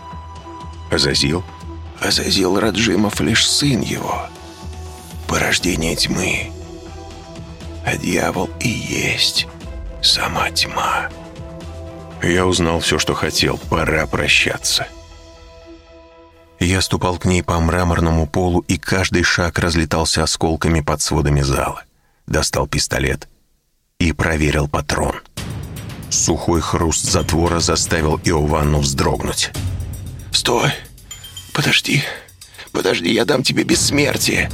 Азазил? Азазил Раджимов лишь сын его. Порождение тьмы. А дьявол и есть сама тьма. Я узнал все, что хотел. Пора прощаться. Я ступал к ней по мраморному полу, и каждый шаг разлетался осколками под сводами зала. Достал пистолет и проверил патрон. Сухой хруст затвора заставил Иованну вздрогнуть. «Стой! Подожди! Подожди, я дам тебе бессмертие!»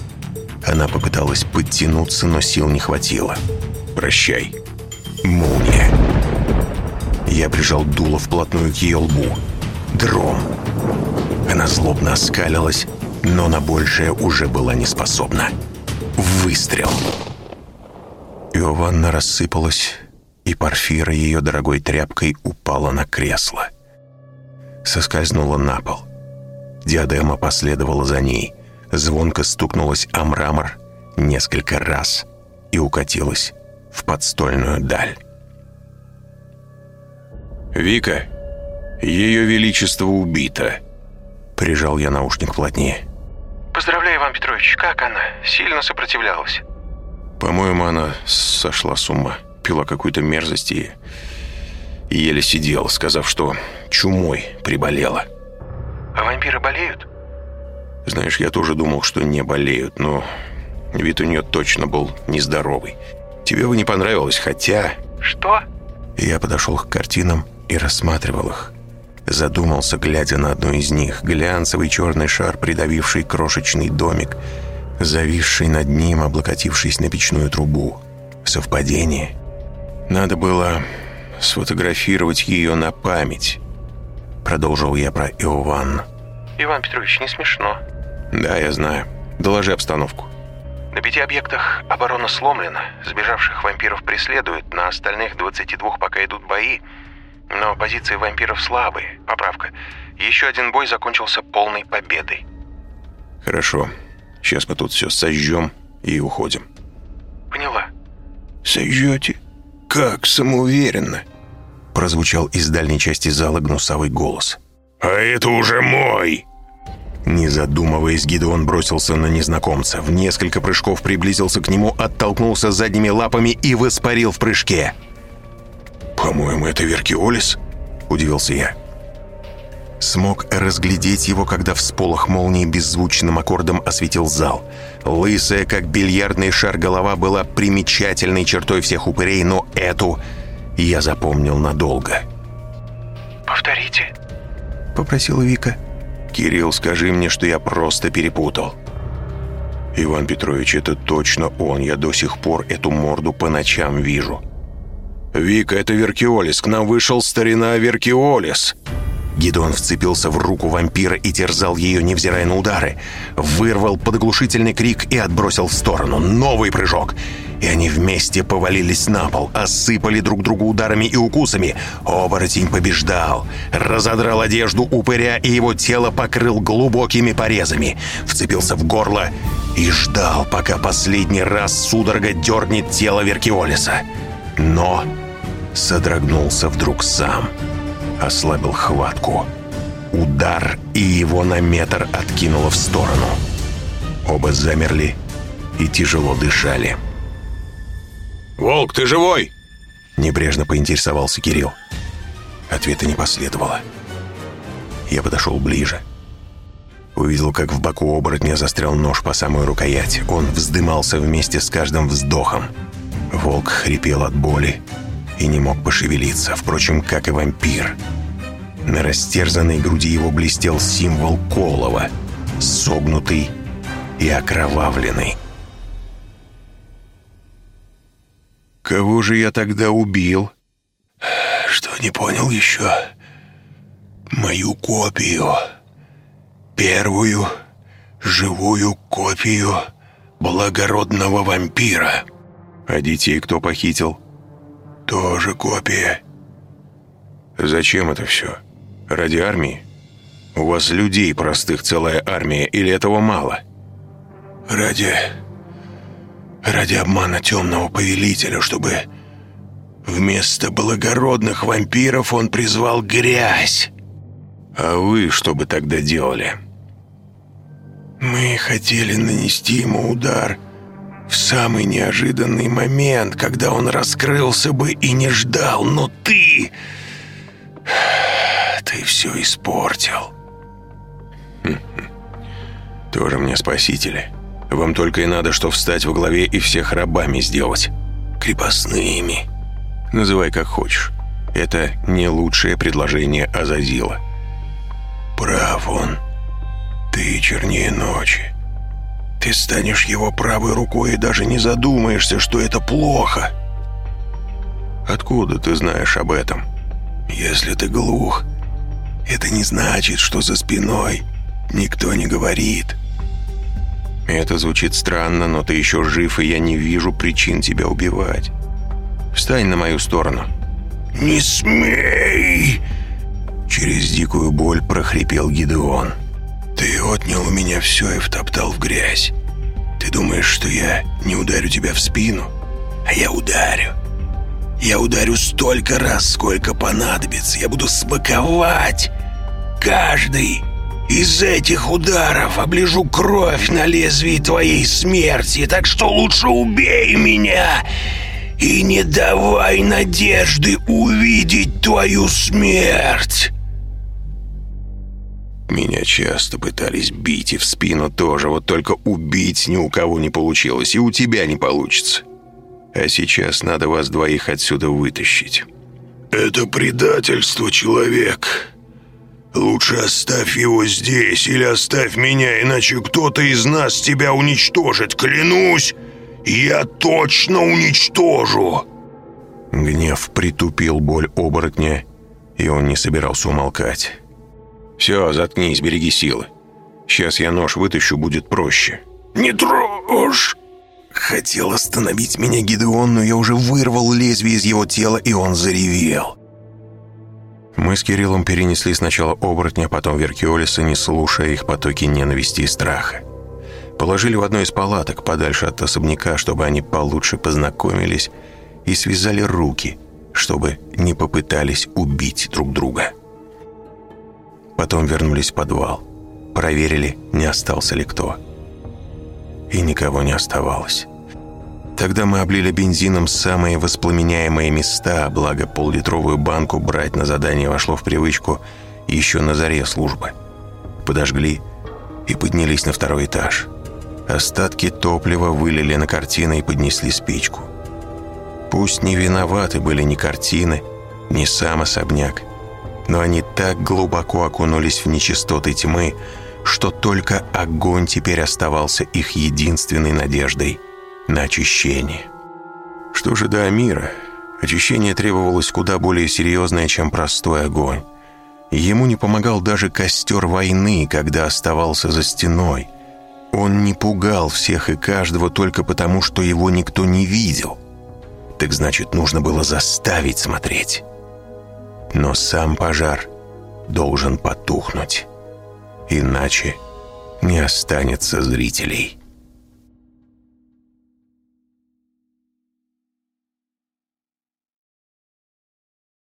Она попыталась подтянуться, но сил не хватило. «Прощай, молния!» Я прижал дуло вплотную к ее лбу. «Дром!» Она злобно оскалилась, но на большее уже была не способна. Выстрел. Иованна рассыпалась, и Порфира ее дорогой тряпкой упала на кресло. Соскользнула на пол. Диадема последовала за ней, звонко стукнулась о мрамор несколько раз и укатилась в подстольную даль. «Вика, ее величество убито», Прижал я наушник плотнее. «Поздравляю, Иван Петрович. Как она? Сильно сопротивлялась?» «По-моему, она сошла с ума. Пила какую-то мерзость и... и еле сидела, сказав, что чумой приболела». «А вампиры болеют?» «Знаешь, я тоже думал, что не болеют, но вид у нее точно был нездоровый. Тебе бы не понравилось, хотя...» «Что?» Я подошел к картинам и рассматривал их. Задумался, глядя на одну из них. Глянцевый черный шар, придавивший крошечный домик, зависший над ним, облокотившись на печную трубу. Совпадение? Надо было сфотографировать ее на память. Продолжил я про Иован. Иван Петрович, не смешно. Да, я знаю. Доложи обстановку. На пяти объектах оборона сломлена. Сбежавших вампиров преследуют. На остальных 22 пока идут бои. Но позиции вампиров слабые. Поправка. Еще один бой закончился полной победой. Хорошо. Сейчас мы тут все сожжем и уходим. Поняла. Сожжете? Как самоуверенно. Прозвучал из дальней части зала гнусавый голос. А это уже мой! Не задумываясь, Гидеон бросился на незнакомца. В несколько прыжков приблизился к нему, оттолкнулся задними лапами и воспарил в прыжке. «По-моему, это Веркиолис?» – удивился я. Смог разглядеть его, когда в сполох молнии беззвучным аккордом осветил зал. Лысая, как бильярдный шар, голова была примечательной чертой всех упырей, но эту я запомнил надолго. «Повторите», — попросила Вика. «Кирилл, скажи мне, что я просто перепутал». «Иван Петрович, это точно он. Я до сих пор эту морду по ночам вижу». «Вика, это Веркиолис. К нам вышел старина Веркиолис». Гидеон вцепился в руку вампира и терзал ее, невзирая на удары. Вырвал подглушительный крик и отбросил в сторону. Новый прыжок. И они вместе повалились на пол, осыпали друг друга ударами и укусами. Оборотень побеждал. Разодрал одежду упыря, и его тело покрыл глубокими порезами. Вцепился в горло и ждал, пока последний раз судорога дернет тело Веркиолиса. Но содрогнулся вдруг сам. Ослабил хватку. Удар, и его на метр откинуло в сторону. Оба замерли и тяжело дышали. «Волк, ты живой?» Небрежно поинтересовался Кирилл. Ответа не последовало. Я подошел ближе. Увидел, как в боку оборотня застрял нож по самую рукоять. Он вздымался вместе с каждым вздохом. Волк хрипел от боли и не мог пошевелиться, впрочем, как и вампир. На растерзанной груди его блестел символ Колова, согнутый и окровавленный. «Кого же я тогда убил?» «Что не понял еще?» «Мою копию. Первую живую копию благородного вампира». «А детей кто похитил?» Тоже копия. Зачем это все? Ради армии? У вас людей простых целая армия, или этого мало? Ради... Ради обмана темного повелителя, чтобы... Вместо благородных вампиров он призвал грязь. А вы что бы тогда делали? Мы хотели нанести ему удар в самый неожиданный момент, когда он раскрылся бы и не ждал, но ты... Ты все испортил. Тоже мне спасители. Вам только и надо, что встать во главе и всех рабами сделать. Крепостными. Называй как хочешь. Это не лучшее предложение Азазила. Прав он. Ты чернее ночи. Ты станешь его правой рукой и даже не задумаешься, что это плохо. Откуда ты знаешь об этом? Если ты глух, это не значит, что за спиной никто не говорит. Это звучит странно, но ты еще жив, и я не вижу причин тебя убивать. Встань на мою сторону. «Не смей!» Через дикую боль прохрипел Гидеон. «Ты отнял у меня все и втоптал в грязь. Ты думаешь, что я не ударю тебя в спину? А я ударю. Я ударю столько раз, сколько понадобится. Я буду смаковать каждый из этих ударов. Оближу кровь на лезвии твоей смерти. Так что лучше убей меня и не давай надежды увидеть твою смерть. Меня часто пытались бить и в спину тоже, вот только убить ни у кого не получилось, и у тебя не получится. А сейчас надо вас двоих отсюда вытащить. Это предательство, человек. Лучше оставь его здесь или оставь меня, иначе кто-то из нас тебя уничтожит, клянусь. Я точно уничтожу. Гнев притупил боль оборотня, и он не собирался умолкать. «Все, заткнись, береги силы. Сейчас я нож вытащу, будет проще». «Не трожь!» Хотел остановить меня Гидеон, но я уже вырвал лезвие из его тела, и он заревел. Мы с Кириллом перенесли сначала оборотня, потом Веркиолиса, не слушая их потоки ненависти и страха. Положили в одной из палаток, подальше от особняка, чтобы они получше познакомились, и связали руки, чтобы не попытались убить друг друга. Потом вернулись в подвал. Проверили, не остался ли кто. И никого не оставалось. Тогда мы облили бензином самые воспламеняемые места, благо поллитровую банку брать на задание вошло в привычку еще на заре службы. Подожгли и поднялись на второй этаж. Остатки топлива вылили на картины и поднесли спичку. Пусть не виноваты были ни картины, ни сам особняк, но они так глубоко окунулись в нечистоты тьмы, что только огонь теперь оставался их единственной надеждой на очищение. Что же до Амира? Очищение требовалось куда более серьезное, чем простой огонь. Ему не помогал даже костер войны, когда оставался за стеной. Он не пугал всех и каждого только потому, что его никто не видел. Так значит, нужно было заставить смотреть. Но сам пожар должен потухнуть. Иначе не останется зрителей.